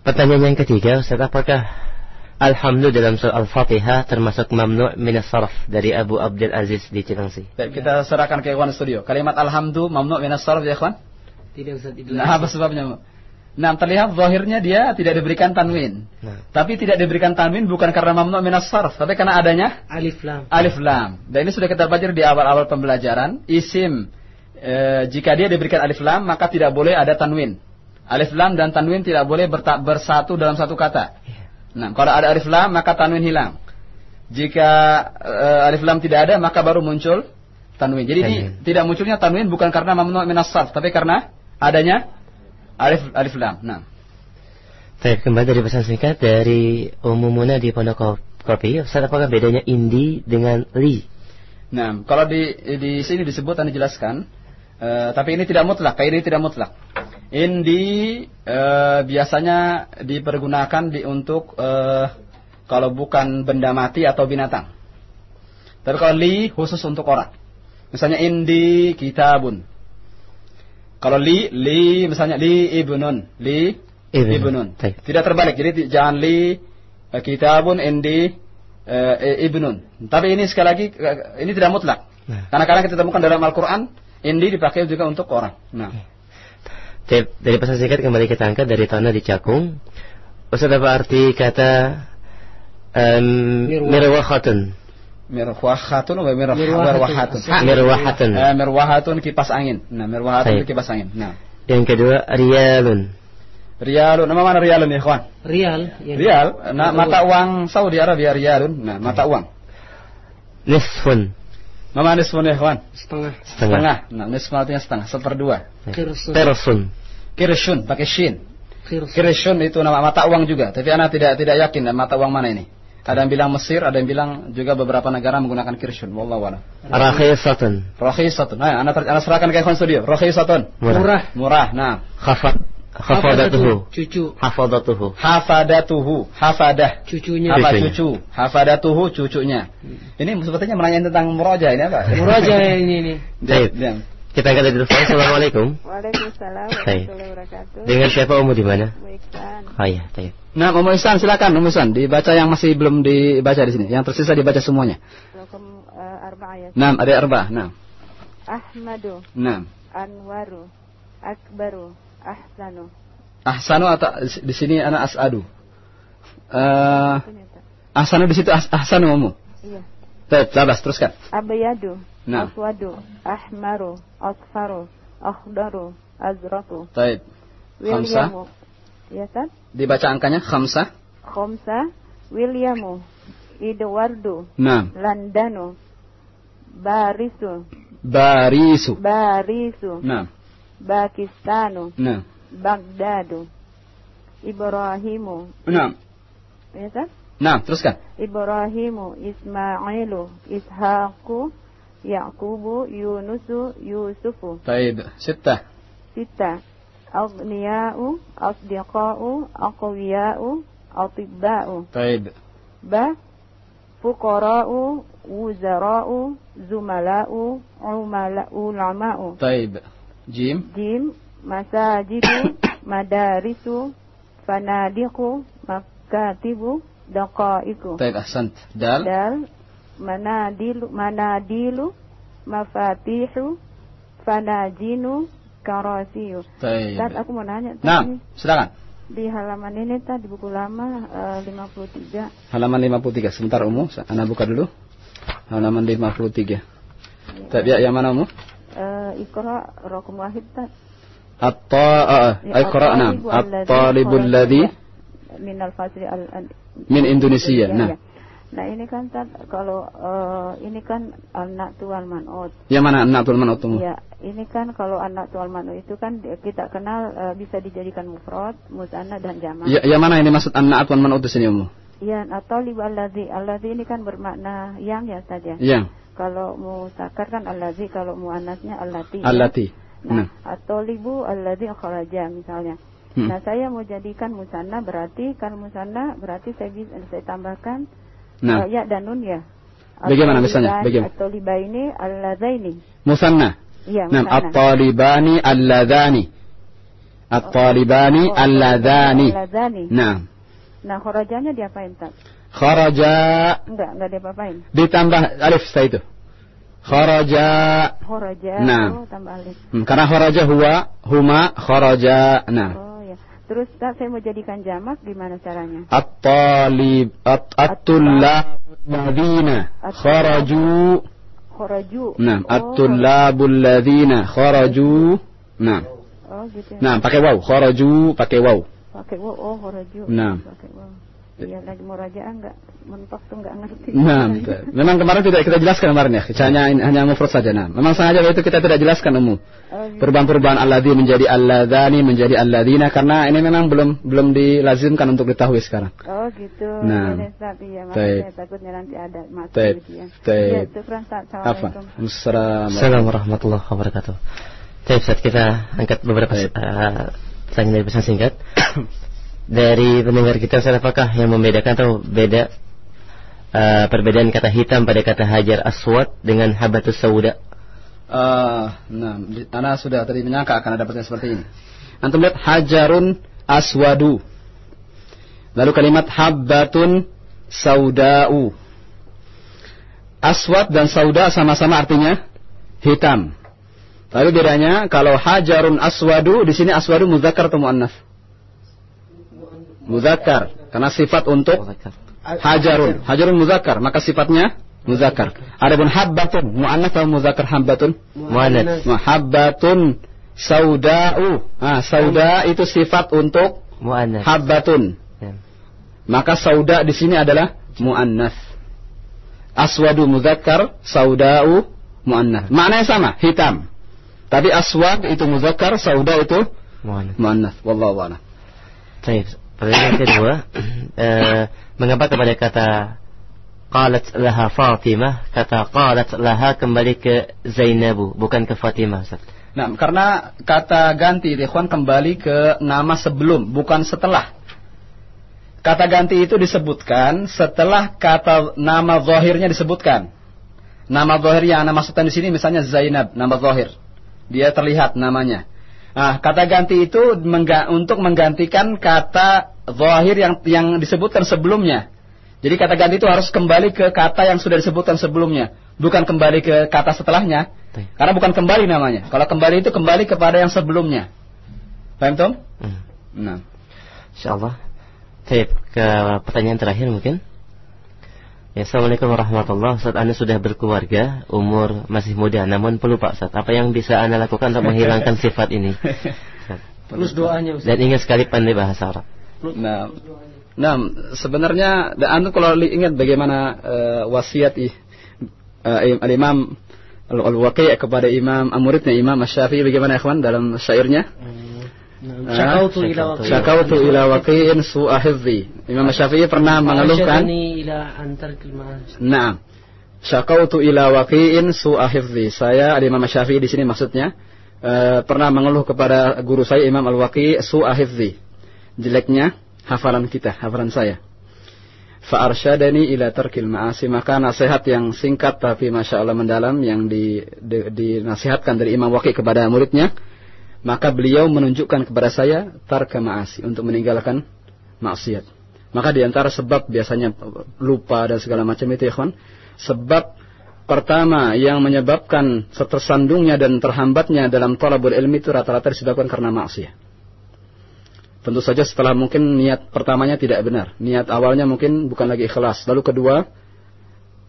Pertanyaan yang ketiga, Ustaz, apakah Alhamdulillah dalam surah Al-Fatihah termasuk mamnu' minas sarf dari Abu Abdul Aziz di Cilengsi? Baik, kita serahkan ke ikhwan studio. Kalimat alhamdu mamnu minas sarf ya ikhwan? Tidak usah Nah, apa sebabnya? Nah, terlihat zahirnya dia tidak diberikan tanwin. Nah. Tapi tidak diberikan tanwin bukan karena mamnu minas sarf, tapi karena adanya Alif lam. alif lam. Dan ini sudah kita pelajari di awal-awal pembelajaran. Isim eh, jika dia diberikan alif lam maka tidak boleh ada tanwin. Alif lam dan tanwin tidak boleh bersatu dalam satu kata. Nah, kalau ada alif lam maka tanwin hilang. Jika eh, alif lam tidak ada maka baru muncul tanwin. Jadi ini tidak munculnya tanwin bukan karena mamnu minas sarf, tapi karena adanya alif alif lam. Nah. Baik, kembali dari pesan singkat dari Umumuna di Pondok Ko- Kopi. Ustaz, apakah bedanya indi dengan li? Nah, kalau di di sini disebut dan dijelaskan, eh, tapi ini tidak mutlak, kayak ini tidak mutlak. Indi eh, biasanya dipergunakan di untuk eh, kalau bukan benda mati atau binatang. Tapi kalau li khusus untuk orang. Misalnya indi kitabun. Kalau li li misalnya li ibnun, li Ibnun. ibnun. Tidak terbalik. Jadi jangan li eh, kitabun indi eh, ibnun. Tapi ini sekali lagi eh, ini tidak mutlak. Nah. Karena kadang kita temukan dalam Al-Qur'an indi dipakai juga untuk orang. Nah. Dari pesan singkat kembali kita angkat dari Tona di Cakung. Ustaz, apa arti kata um, Mirwah. Mirwahatun? Mirwahatun wa mirwah- Mirwahatun. mirwahatun. Mirwahatun. Eh, mirwahatun kipas angin. Nah, mirwahatun kipas angin. Nah. Yang kedua, rialun. Rialun, nama mana rialun ya, kawan? Rial. Rial, nah, mata Mata uang Saudi Arabia rialun. Nah, mata uang. Nisfun. Nama nisfun ya, kawan? Setengah. Setengah. Nah, nisfun artinya setengah, seperdua. Kirsun. Kirshun, pakai shin. Kirsun. Kirshun itu nama mata uang juga, tapi anak tidak tidak yakin dan mata uang mana ini. Ada yang bilang Mesir, ada yang bilang juga beberapa negara menggunakan kirshun. Wallahu a'lam. Rakhisatun. Rakhisatun. Nah, anak, anak serahkan ke ikhwan studio. Rakhisatun. Murah. Murah. Nah, Khafad. Khafadatuhu. Cucu. Hafadatuhu. hafadatuhu, hafadah. Cucunya. Apa cucu? Hafadatuhu cucunya. Ini sepertinya menanyakan tentang muroja ini apa? Muraja ini ini. Baik. Kita angkat dari telepon. Assalamualaikum. Waalaikumsalam Baik. warahmatullahi wabarakatuh. Dengan siapa umum di mana? Baikkan. Oh iya, baik. Nah, Umu Ihsan silakan Umu Ihsan dibaca yang masih belum dibaca di sini. Yang tersisa dibaca semuanya. Lakum uh, arba'ah ya. Nah, ada arba'ah. Nah. Ahmadu, Nah. Anwaru, Akbaru, Ahsanu. Ahsanu atau di sini anak as'adu. Eh, Ternyata. ahsanu di situ ahsanu Umu. Iya. Baik, labas teruskan. Abayadu, Nah. Aswadu, Ahmaru, Asfaru, Akhdaru, Azratu. Khamsah. Wilyamu, Ya, Ustaz? Dibaca angkanya khamsah. Khomsa, Williamu, Eduardo, Naam. Landano, Barisu, Barisu. Barisu, Naam. Pakistano, Naam. Bagdado, Ibrahimu, Naam. ya Ustaz? Naam, teruskan. Ibrahimu, Ismailu, Ishaqu, Yaqubu, Yunusu, Yusufu. Baik. Sittah. Sita. Aghniya'u, Asdiqa'u, Aqwiya'u, Atibba'u. Baik. Ba. Fuqara'u, Wuzara'u, Zumala'u, Umala'u, Ulama'u. Baik. Jim. Jim. Masajidu, Madarisu, Fanadiku, Makatibu, Daqaiku. Baik, ahsant. Dal. Manadilu, Manadilu, Mafatihu, Fanajinu, Karasiyu. Baik. Tad, aku mau nanya Nah, tadi silakan. di halaman ini tadi buku lama eh, 53. Halaman 53. Sebentar Umu, Anda buka dulu. Halaman 53. Tapi ya, yang mana Umu? Eh, Iqra Rokum Wahid tad. Atta uh, Ya, Iqra. At-talibu alladhi At-talibul ladzi min al-fasri al, min Indonesia. Nah, ya. Nah ini kan kalau eh, ini kan anak tual manut. yang mana anak tuan manut Umu? Ya, ini kan kalau anak tual manut itu kan kita kenal eh, bisa dijadikan mufrad, musanna dan jamak. Ya, yang mana ini maksud anak tuan manut di sini Umu? Ya, atau liba alladzi. Alladzi ini kan bermakna yang ya saja. Yang. Kalau musakar kan alladzi, kalau muannasnya allati. Allati. Nah, Nah. atau libu alladzi kharaja misalnya. Hmm. Nah, saya mau jadikan musanna berarti kalau musanna berarti saya bisa saya tambahkan Nah. eh, ya dan nun ya. Bagaimana misalnya? Bagaimana? Atau liba ini alladzaini. Musanna. Iya, Nah, at-talibani alladzani. At-talibani Oh, alladzani. Alladzani. Nah, Nah, kharajanya diapain, tak? kharaja Enggak, enggak diapa-apain. ditambah alif setelah itu. Kharaja. Kharaja, Nah. oh, tambah alif. Hmm, karena kharaja huwa, huma, kharaja. Nah, Oh. Terus tak saya mau jadikan jamak gimana caranya? at-talib at- at-tullabul ladzina kharaju. Kharaju. Nah, oh, at-tullabul ladzina kharaju. Nah, Oh gitu. ya. nah pakai waw, kharaju pakai waw. Pakai wow, oh kharaju. Nah. Pakai wow. Iya lagi murajaah enggak mentok tuh enggak ngerti. Nah, betul. memang kemarin tidak kita jelaskan kemarin ya, hanya hanya mufrad saja. Nah, memang sengaja itu kita tidak jelaskan umum. Oh, gitu. Perubahan-perubahan alladzi menjadi alladzani menjadi alladzina karena ini memang belum belum dilazimkan untuk diketahui sekarang. Oh gitu. Nah. Ya, iya, makanya Baik. saya takutnya nanti ada masalah Baik. gitu ya. Baik. Ya? Assalamualaikum. Assalamualaikum. Assalamualaikum warahmatullahi wabarakatuh. Baik, kita angkat beberapa uh, pertanyaan dari pesan singkat. Dari pendengar kita, Ustaz, apakah yang membedakan atau beda uh, perbedaan kata hitam pada kata hajar aswad dengan habatus sauda? Eh, nah, di- Ana sudah tadi menyangka akan ada pertanyaan seperti ini. Antum lihat hajarun aswadu. Lalu kalimat habbatun saudau. Aswad dan sauda sama-sama artinya hitam. Tapi bedanya kalau hajarun aswadu di sini aswadu muzakkar atau muannas? Muzakkar karena sifat untuk hajarun. Hajarun muzakkar, maka sifatnya muzakkar. Adapun habbatun muannas atau muzakkar habbatun? Muannas. Habbatun saudau. Ah, sauda itu sifat untuk Muannas. habbatun. Ya. Maka sauda di sini adalah muannas. Aswadu muzakkar, saudau muannas. Maknanya sama, hitam. Tapi aswad itu muzakkar, sauda itu Muannas. muannas. Wallahu a'lam. Baik, pertanyaan kedua, eh, mengapa kepada kata qalat laha Fatimah, kata qalat laha kembali ke Zainabu, bukan ke Fatimah, Ustaz? Nah, karena kata ganti ikhwan kembali ke nama sebelum, bukan setelah. Kata ganti itu disebutkan setelah kata nama zahirnya disebutkan. Nama zahir yang anda maksudkan di sini misalnya Zainab, nama zahir. Dia terlihat namanya. Nah, kata ganti itu mengga- untuk menggantikan kata zahir yang yang disebutkan sebelumnya. Jadi kata ganti itu harus kembali ke kata yang sudah disebutkan sebelumnya, bukan kembali ke kata setelahnya. Karena bukan kembali namanya. Kalau kembali itu kembali kepada yang sebelumnya. Paham Tom? Hmm. Nah. Insyaallah. Baik, ke pertanyaan terakhir mungkin. Ya, Assalamualaikum warahmatullahi wabarakatuh. Ustaz, Anda sudah berkeluarga, umur masih muda, namun pelupa Ustaz. Apa yang bisa Anda lakukan untuk menghilangkan sifat ini? Ustaz. Plus doanya Ustaz. Dan ingat sekali pandai bahasa Arab. Nah, nah sebenarnya dan kalau ingat bagaimana eh, wasiat ih, eh, al-Imam Al-Waqi' kepada Imam muridnya Imam Asy-Syafi'i bagaimana ikhwan dalam syairnya? Nah, Syakautu ila waqi'. Syakautu ila waqi'in su'a hifzi. Imam Syafi'i pernah mengeluhkan. Nah, syakautu ila waqi'in su'a hifzi. Saya ada Imam Syafi'i di sini maksudnya eh, pernah mengeluh kepada guru saya Imam Al-Waqi' su'a hifzi. Jeleknya hafalan kita, hafalan saya. Fa arsyadani ila tarkil ma'asi maka nasihat yang singkat tapi masya Allah mendalam yang di, di, dinasihatkan dari Imam Waqi kepada muridnya maka beliau menunjukkan kepada saya tarka ma'asi untuk meninggalkan maksiat. Maka di antara sebab biasanya lupa dan segala macam itu ya kawan. Sebab pertama yang menyebabkan tersandungnya dan terhambatnya dalam talabul ilmi itu rata-rata disebabkan karena maksiat. Tentu saja setelah mungkin niat pertamanya tidak benar. Niat awalnya mungkin bukan lagi ikhlas. Lalu kedua,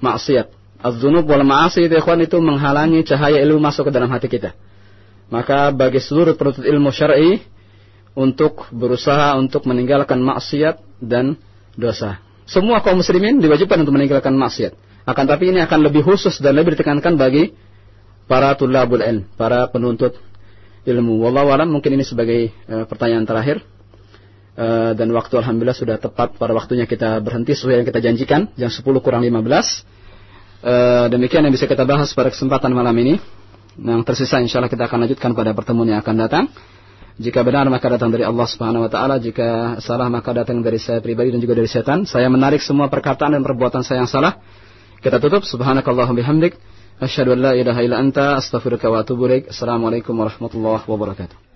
maksiat. Az-zunub wal ma'asi itu ikhwan itu menghalangi cahaya ilmu masuk ke dalam hati kita. Maka bagi seluruh penuntut ilmu syar'i untuk berusaha untuk meninggalkan maksiat dan dosa. Semua kaum muslimin diwajibkan untuk meninggalkan maksiat. Akan tapi ini akan lebih khusus dan lebih ditekankan bagi para tulabul ilm, para penuntut ilmu. Wallahu alam mungkin ini sebagai uh, pertanyaan terakhir. Uh, dan waktu alhamdulillah sudah tepat pada waktunya kita berhenti sesuai yang kita janjikan jam 10 kurang 15. Uh, demikian yang bisa kita bahas pada kesempatan malam ini. Yang tersisa insya Allah kita akan lanjutkan pada pertemuan yang akan datang. Jika benar maka datang dari Allah Subhanahu wa taala, jika salah maka datang dari saya pribadi dan juga dari setan. Saya menarik semua perkataan dan perbuatan saya yang salah. Kita tutup subhanakallahumma bihamdik asyhadu an la ilaha illa anta astaghfiruka wa atubu. Assalamualaikum warahmatullahi wabarakatuh.